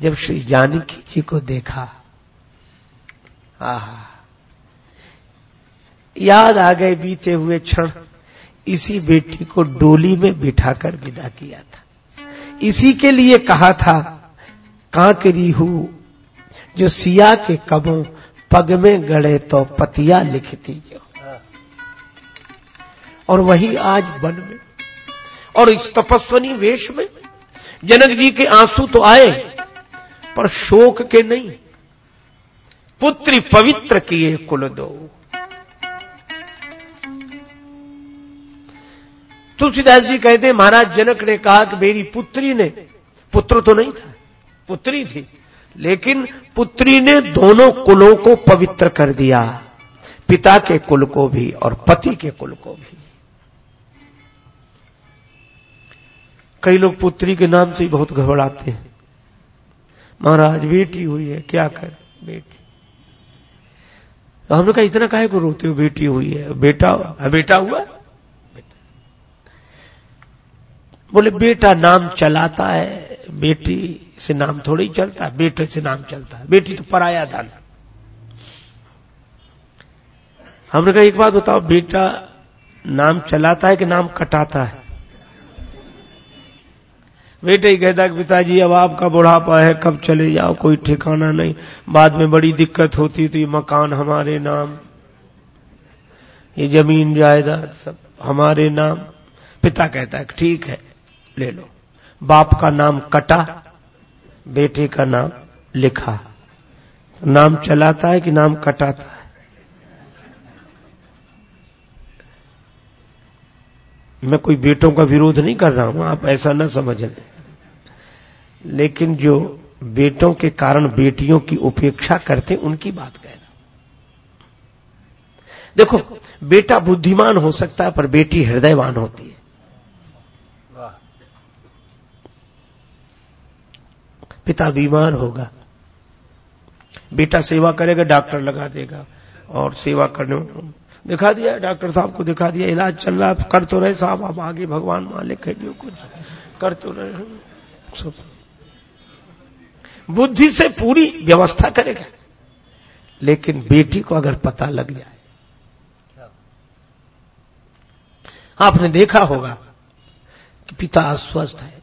जब श्री जानकी जी को देखा, आहा, याद आ गए बीते हुए क्षण, इसी बेटी को डोली में बिठाकर विदा किया था। इसी के लिए कहा था, कांकरी हूँ जो सिया के कबों पग में गड़े तो पतिया लिखती जो। और वही आज वन में, और इस तपस्वनी वेश में, जनक जी के आँसू तो आए, पर शोक के नहीं, पुत्री पवित्र किए कुल दो। तुलसीदास जी कहते महाराज, जनक ने कहा कि मेरी पुत्री ने, पुत्र तो नहीं था, पुत्री थी लेकिन पुत्री ने दोनों कुलों को पवित्र कर दिया। पिता के कुल को भी और पति के कुल को भी। कई लोग पुत्री के नाम से ही बहुत घबराते हैं। महाराज, बेटी हुई है, क्या कर, बेटी। तो हमने कहा इतना काहे को रोते हो, बेटी हुई है? बेटा बेटा हुआ? बोले, बेटा नाम चलाता है। बेटी से नाम थोड़ी चलता है बेटे से नाम चलता। है बेटी तो पराया धन। हमने कहा, एक बात बताओ, बेटा नाम चलाता है कि नाम कटाता है? बेटे ही कहता कि पिताजी, अब आपका बुढ़ापा है, कब चले जाओ? कोई ठिकाना नहीं। बाद में बड़ी दिक्कत होती तो ये मकान हमारे नाम। ये ज़मीन, जायदाद सब हमारे नाम। पिता कहता है, ठीक है, ले लो। बाप का नाम कटा, बेटे का नाम लिखा। नाम चलाता है कि नाम कटाता है? मैं कोई बेटों का विरोध नहीं कर रहा हूँ, आप ऐसा न समझ। लें लेकिन जो बेटों के कारण बेटियों की उपेक्षा करते, उनकी बात कह रहा देखो, बेटा बुद्धिमान हो सकता है, पर बेटी हृदयवान होती है। पिता बीमार होगा। बेटा सेवा करेगा, डॉक्टर लगा देगा और सेवा करने दिखा दिया, डॉक्टर साहब को दिखा दिया, इलाज चल रहा है कर तो रहे साहब आप आगे भगवान मालिक है, जो कुछ कर तो रहे सब। बुद्धि से पूरी व्यवस्था करेगा, लेकिन बेटी को अगर पता लग जाए। आपने देखा होगा कि पिता अस्वस्थ है।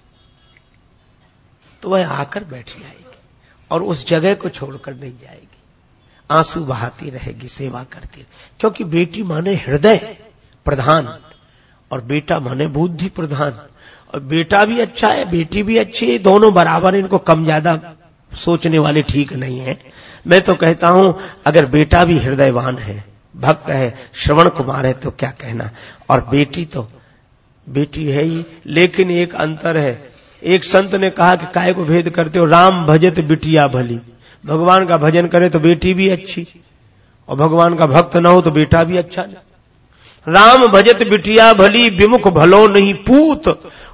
तो वह आकर बैठ जाएगी और उस जगह को छोड़कर नहीं जाएगी। आँसू बहाती रहेगी, सेवा करती रहे क्योंकि बेटी माने हृदय प्रधान और बेटा माने बुद्धि प्रधान। और बेटा भी अच्छा है, बेटी भी अच्छी है, दोनों बराबर इनको कम ज़्यादा सोचने वाले ठीक नहीं है। मैं तो कहता हूँ, अगर बेटा भी हृदयवान है, भक्त है, श्रवण कुमार है तो क्या कहना? और बेटी तो बेटी है ही, लेकिन एक अंतर है एक संत ने कहा कि काय को भेद करते हो? राम भजत बिटिया भली। भगवान का भजन करे तो बेटी भी अच्छी, और भगवान का भक्त ना हो तो बेटा भी अच्छा राम भजत बिटिया भली, विमुख भलो नहीं पूत,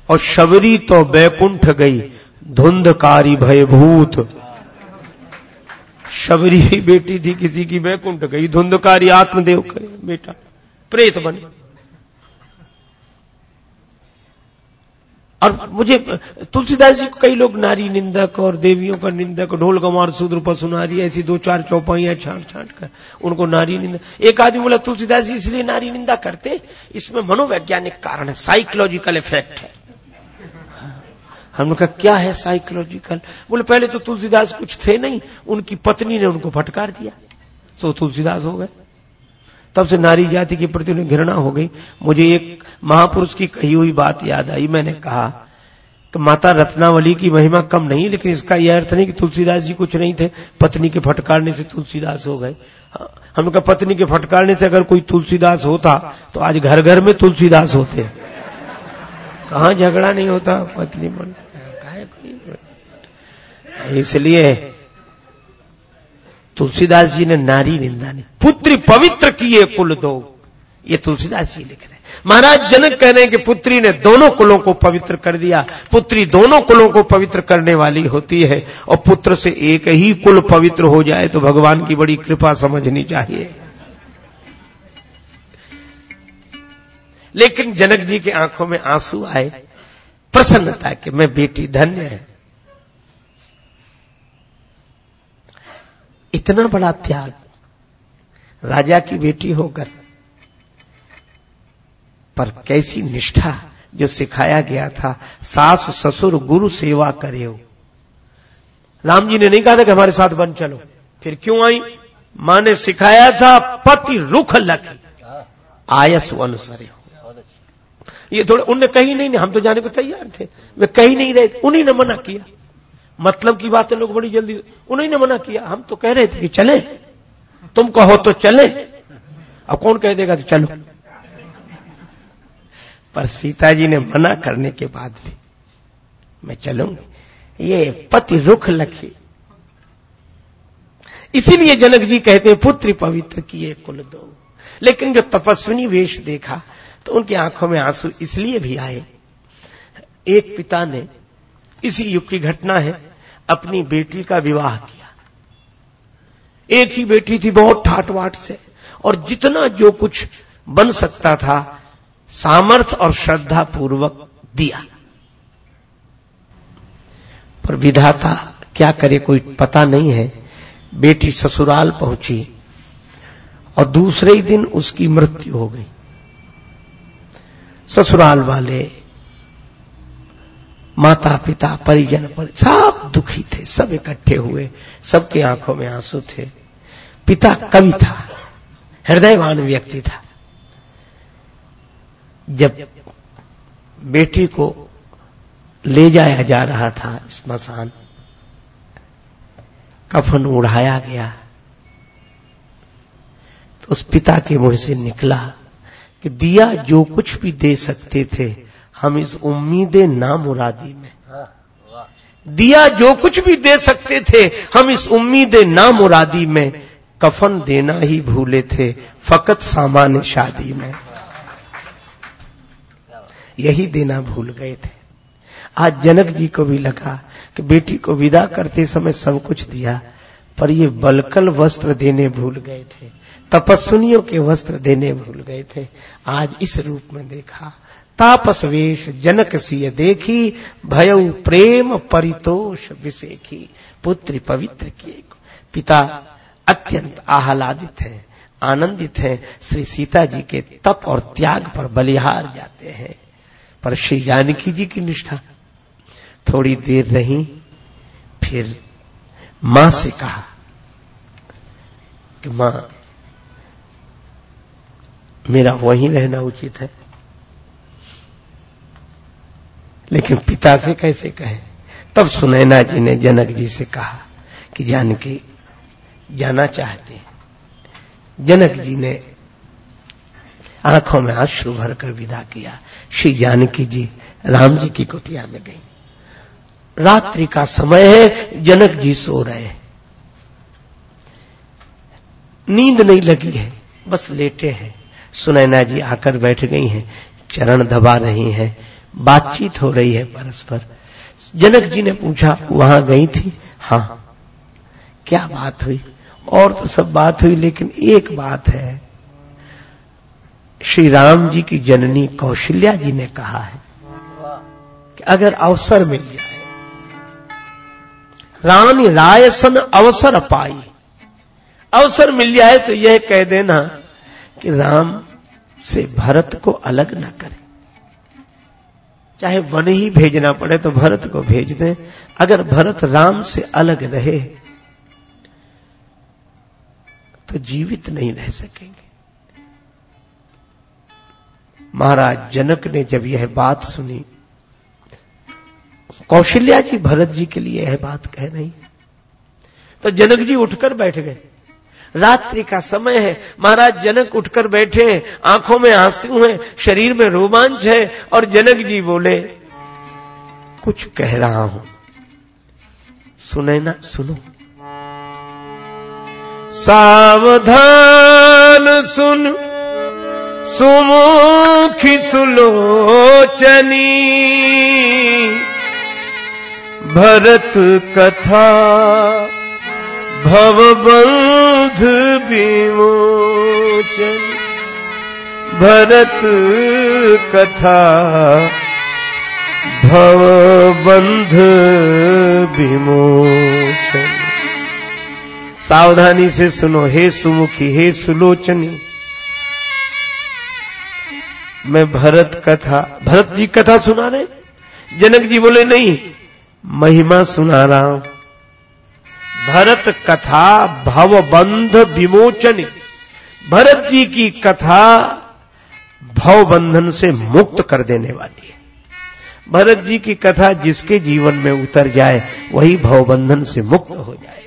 और शबरी तो बैकुंठ गई, धुंधकारी भयभूत। शबरी बेटी थी किसी की, बैकुंठ गई, धुंधकारी आत्मदेव बेटा, प्रेत बने। और मुझे, तुलसीदास जी को कई लोग नारी निंदक और देवियों का निंदक, ढोल गमार शूद्र पसुनारी ऐसी दो चार चौपाइयाँ छाट छाट कर उनको नारी निंदा। एक आदमी बोला, तुलसीदास जी इसलिए नारी निंदा करते, इसमें मनोवैज्ञानिक कारण है साइकोलॉजिकल इफ़ेक्ट है। हमने कहा, क्या है साइकोलॉजिकल बोले, पहले तो तुलसीदास कुछ थे नहीं, उनकी पत्नी ने उनको फटकार दिया। सो तुलसीदास हो गए। तब से नारी जाति के प्रति उन्हें घृणा हो गई। मुझे एक महापुरुष की कही हुई बात याद आई। मैंने कहा कि माता रत्नावली की महिमा कम नहीं लेकिन इसका यह अर्थ नहीं कि तुलसीदास जी कुछ नहीं थे। पत्नी के फटकारने से तुलसीदास हो गए। हाँ, हमने कहा पत्नी के फटकारने से अगर कोई तुलसीदास होता तो आज घर घर में तुलसीदास होते। कहा झगड़ा नहीं होता पत्नी मन। इसलिए तुलसीदास जी ने नारी निंदा नहीं। पुत्री पवित्र किए कुल दो। ये तुलसीदास जी लिख रहे हैं। महाराज जनक कह रहे हैं कि पुत्री ने दोनों कुलों को पवित्र कर दिया। पुत्री दोनों कुलों को पवित्र करने वाली होती है और पुत्र से एक ही कुल पवित्र हो जाए तो भगवान की बड़ी कृपा समझनी चाहिए। लेकिन जनक जी की आँखों में आँसू आए। प्रसन्नता कि मैं बेटी, धन्य है। इतना बड़ा त्याग। राजा की बेटी होकर। पर कैसी निष्ठा जो सिखाया गया था सास ससुर गुरु सेवा करे हो। राम जी ने नहीं कहा था कि हमारे साथ बन चलो। फिर क्यों आई? माँ ने सिखाया था पति रुख लख। आयस अनुसरे हो। ये थोड़े उनने कहीं नहीं, नहीं हम तो जाने को तैयार थे। वे कहीं नहीं रहे उन्हीं ने मना किया। मतलब की बात है लोग बड़ी जल्दी, उन्हीं ने मना किया। हम तो कह रहे थे कि चले। तुम कहो तो चले। अब कौन कह देगा कि चलो? पर सीता जी ने मना करने के बाद भी मैं चलूँगी। ये पति रुख लखी। इसीलिए जनक जी कहते हैं, पुत्र पवित्र किए कुल दो। लेकिन जो तपस्विनी वेश देखा तो उनकी आँखों में आँसू इसलिए भी आए। एक पिता ने, इसी युग की घटना है अपनी बेटी का विवाह किया। एक ही बेटी थी बहुत ठाटवाट से। और जितना जो कुछ बन सकता था सामर्थ्य और श्रद्धा पूर्वक दिया। पर विधाता, क्या करे कोई पता नहीं है। बेटी ससुराल पहुँची और दूसरे ही दिन उसकी मृत्यु हो गई। ससुराल वाले माता पिता परिजन, पर सब दुखी थे, सब इकट्ठे हुए, सबके आँखों में आँसू थे। पिता कवि था, हृदयवान व्यक्ति था। जब बेटी को ले जाया जा रहा था स्मशान, कफन उड़ाया गया। तो उस पिता के मुँह से निकला कि, दिया जो कुछ भी दे सकते थे हम इस उम्मीद नामुरादी में। दिया जो कुछ भी दे सकते थे हम इस उम्मीद नामुरादी में। कफन देना ही भूले थे फकत सामान्य शादी में। यही देना भूल गए थे। आज जनक जी को भी लगा कि बेटी को विदा करते समय सब कुछ दिया पर ये बलकल वस्त्र देने भूल गए थे। तपस्विनियों के वस्त्र देने भूल गए थे। आज इस रूप में देखा तापस वेश जनक सिय देखी, भय प्रेम परितोष विषेखी पुत्री पवित्र किए पिता अत्यंत आह्लादित है, आनंदित है, श्री सीता जी के तप और त्याग पर बलिहार जाते हैं। पर श्री जानकी जी की निष्ठा थोड़ी देर रही, फिर माँ से कहा कि, माँ, मेरा वहीं रहना उचित है। लेकिन पिता से कैसे कहे? तब सुनैना जी ने जनक जी से कहा कि जानकी, जाना चाहते हैं। जनक जी ने आँखों में आँसू भरकर विदा किया। श्री जानकी जी राम जी की कुटिया में गई। रात्रि का समय है, जनक जी सो रहे हैं। नींद नहीं लगी है, बस लेटे हैं। सुनैना जी आकर बैठ गई हैं, चरण दबा रही हैं। बातचीत हो रही है परस्पर। जनक जी ने पूछा, वहाँ गई थी? हाँ। क्या बात हुई? और तो सब बात हुई, लेकिन एक बात है। श्री राम जी की जननी कौशल्या जी ने कहा है कि अगर अवसर मिल जाए, रानी राय रायसन अवसर पाई। अवसर मिल जाए तो यह कह देना कि राम से भरत को अलग न करे। चाहे वन ही भेजना पड़े तो भरत को भेज दें। अगर भरत राम से अलग रहे तो जीवित नहीं रह सकेंगे। महाराज जनक ने जब यह बात सुनी, कौशल्या जी भरत जी के लिए यह बात कह रही तो जनक जी उठकर बैठ गए। रात्रि का समय है। महाराज जनक उठकर बैठे हैं, आँखों में आँसू हैं, शरीर में रोमांच है और जनक जी बोले, कुछ कह रहा हूँ। सुने ना, सुनो। सावधान सुन, सुमुखी सुलोचनी। भरत कथा भवबंध विमोचन, भरत कथा भवबंध विमोचन। सावधानी से सुनो, हे सुमुखी, हे सुलोचनी। मैं भरत कथा, भरत जी कथा सुना रहे? जनक जी बोले, नहीं, महिमा सुना रहा हूँ। भरत कथा भवबंध विमोचन। भरत जी की कथा भवबंधन से मुक्त कर देने वाली है। भरत जी की कथा जिसके जीवन में उतर जाए, वही भवबंधन से मुक्त हो जाए।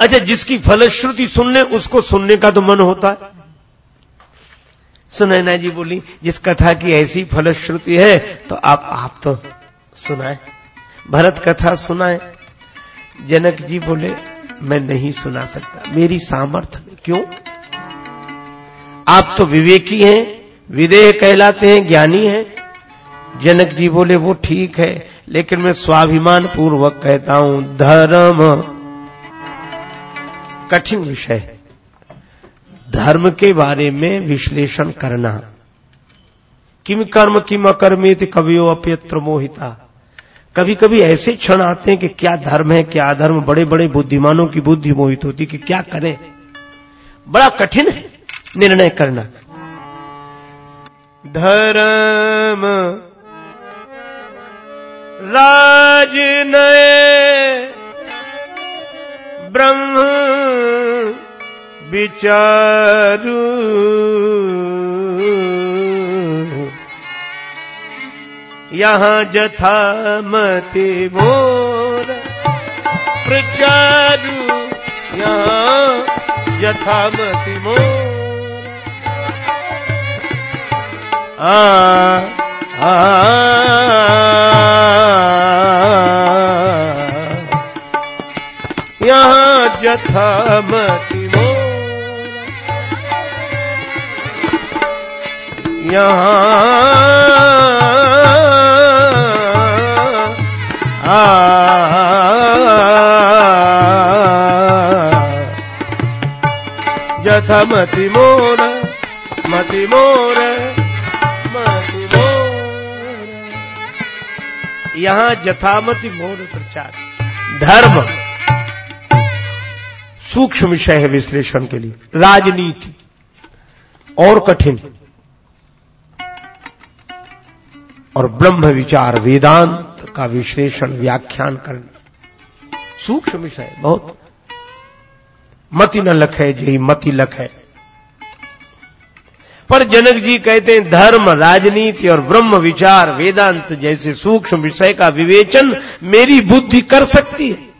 अच्छा जिसकी फलश्रुति सुन ले उसको सुनने का तो मन होता है। सुनैना जी बोली, जिस कथा की ऐसी फलश्रुति है तो आप आप तो सुनाए। भरत कथा सुनाए। जनक जी बोले, मैं नहीं सुना सकता। मेरी सामर्थ्य क्यों? आप तो विवेकी हैं, विदेह कहलाते हैं, ज्ञानी हैं। जनक जी बोले, वो ठीक है, लेकिन मैं स्वाभिमान पूर्वक कहता हूँ, धर्म कठिन विषय है। धर्म के बारे में विश्लेषण करना। किम कर्म किम अकर्मित कवियो अप्यत्र मोहिता। कभी कभी ऐसे क्षण आते हैं कि क्या धर्म है, क्या अधर्म बड़े बड़े बुद्धिमानों की बुद्धि मोहित होती कि क्या करें। बड़ा कठिन है निर्णय करना। धर्म राजनय ब्रह्म विचारू। यहाँ जथा मति मोर प्रचारू यहाँ जथा मति मोर आ आ यहाँ जथा मति मोर यहाँ जथा मति मोर मति मोर मति मोर। यहाँ जथामति मोर प्रचार। धर्म सूक्ष्म विषय है विश्लेषण के लिए। राजनीति और कठिन। और ब्रह्म विचार, वेदांत। का विश्लेषण, व्याख्यान करना सूक्ष्म विषय, बहुत। मति न लखे, जही मति लखे। पर जनक जी कहते हैं, धर्म, राजनीति और ब्रह्म विचार, वेदांत जैसे सूक्ष्म विषय का विवेचन मेरी बुद्धि कर सकती है।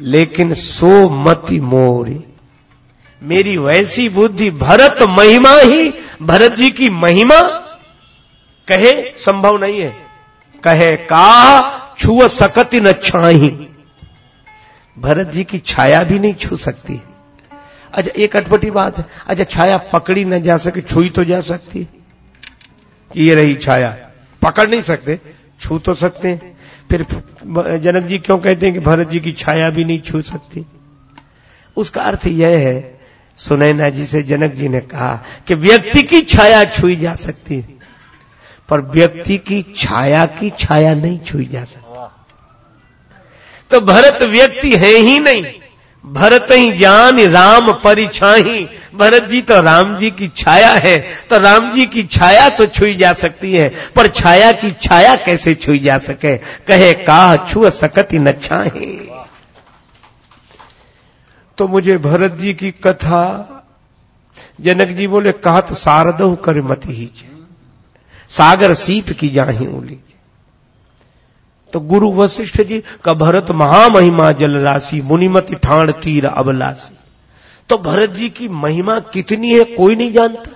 लेकिन सो मति मोरी। मेरी वैसी बुद्धि भरत महिमा ही, भरत जी की महिमा कहे, संभव नहीं है। कहे का छुअ सकती न छाही। भरत जी की छाया भी नहीं छू सकती। अच्छा एक अटपटी बात है। अच्छा छाया पकड़ी न जा सके, छुई तो जा सकती। कि ये रही छाया। पकड़ नहीं सकते, छू तो सकते। हैं फिर जनक जी क्यों कहते हैं कि भरत जी की छाया भी नहीं छू सकती? उसका अर्थ यह है, सुनैना जी से जनक जी ने कहा कि व्यक्ति की छाया छुई जा सकती है। पर व्यक्ति की छाया की छाया नहीं छुई जा सकती। तो भरत व्यक्ति है ही नहीं। भरत ही जान राम, परिछाही। भरत जी तो राम जी की छाया है। तो राम जी की छाया तो छुई जा सकती है। पर छाया की छाया कैसे छुई जा सके? कहे का छुअ सकती न छाहे। तो मुझे भरत जी की कथा, जनक जी बोले कहत शारदव कर मत ही सागर सीप की जाही उली तो गुरु वशिष्ठ जी का भरत महामहिमा जल राशि, मुनिमति ठाण तीर अबलासी तो भरत जी की महिमा कितनी है, कोई नहीं जानता।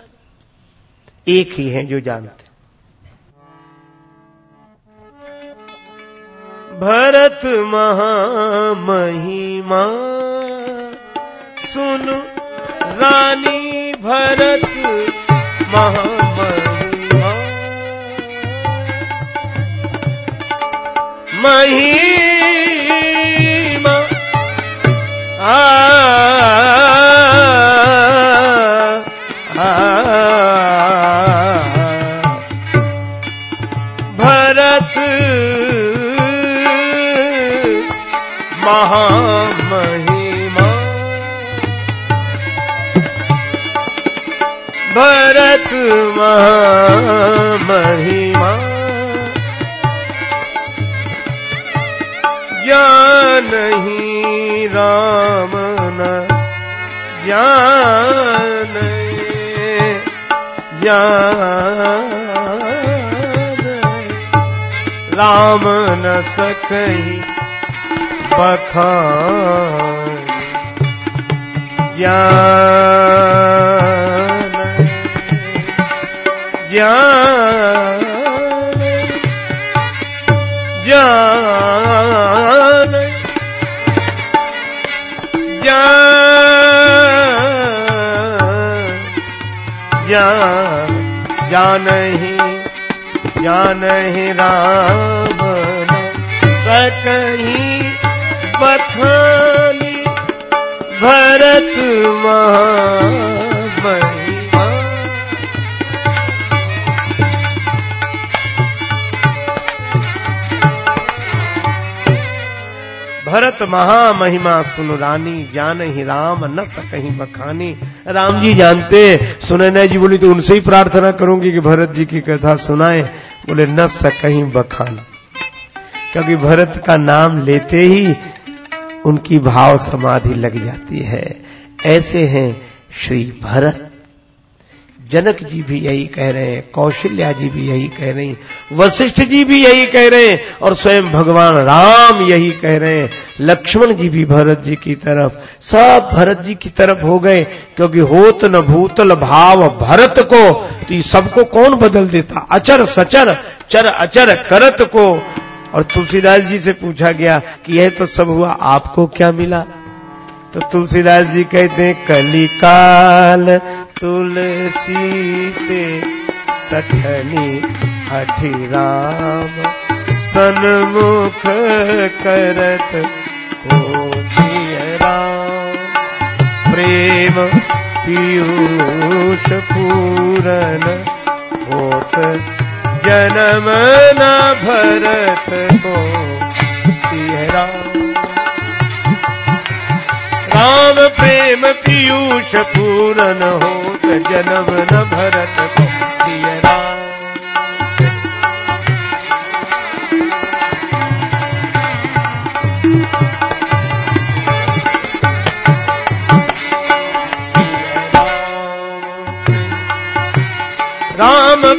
एक ही है जो जानते। भरत महामहिमा, सुन रानी भरत महामहिमा। महिमा आ, आ, भरत महामहिमा भरत महामहिमा ज्ञान ही राम न ज्ञान ज्ञान। राम न सकही बखान। ज्ञान। ज्ञान। ज्ञान ही ज्ञान ही राम सकही बथानी भरत महिमा भरत महामहिमा सुन रानी जान ही राम, न सकही बखानी राम जी जानते सुनैना जी बोली तो उनसे ही प्रार्थना करूँगी कि भरत जी की कथा सुनाए। बोले, न सकही बखानी क्योंकि भरत का नाम लेते ही उनकी भाव समाधि लग जाती है। ऐसे हैं श्री भरत। जनक जी भी यही कह रहे हैं, कौशल्या जी भी यही कह रहे हैं, वशिष्ठ जी भी यही कह रहे हैं और स्वयं भगवान राम यही कह रहे हैं। लक्ष्मण जी भी भरत जी की तरफ़, सब भरत जी की तरफ़ हो गए, क्योंकि होत न भूतल भाव भरत को तो ये सबको कौन बदल देता? अचर सचर, चर अचर करत को। और तुलसीदास जी से पूछा गया कि यह तो सब हुआ, आपको क्या मिला? तो तुलसीदास जी कहते हैं, कलिकाल तुलसी से सठनी हठी राम, सन्मुख करत हो राम। प्रेम पीयूष पूरन होत, जन्म न भरत को। राम। राम प्रेम पीयूष पूरन होत जन्म न भरत को राम।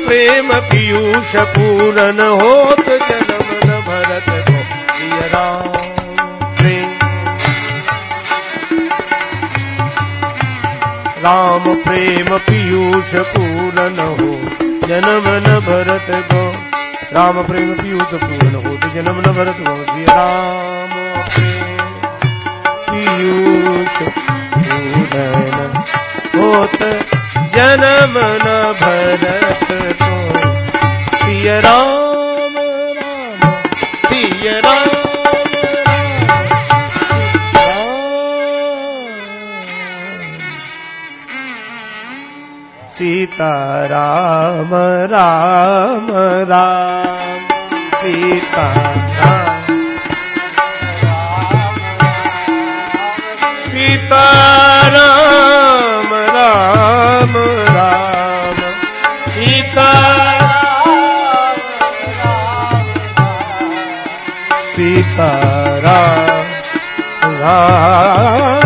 प्रेम पीयूष पूरन होत जन्म न भरत को राम। राम प्रेम पीयूष पूरन हो। जन्म न भरत गो। राम प्रेम पीयूष पूरन हो। तो जन्म न भरत गो। श्री राम। पीयूष पूरन होत जन्म न भरत को सिय राम राम। राम। सीता राम राम। राम। सीता राम सीता राम राम राम। सीता सीता राम राम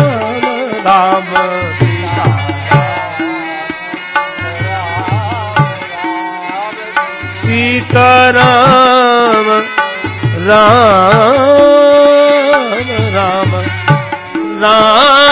सीता राम राम राम राम।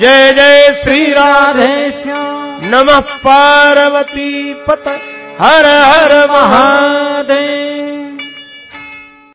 जय जय श्री राधे नमः पार्वती पत हर हर महादेव।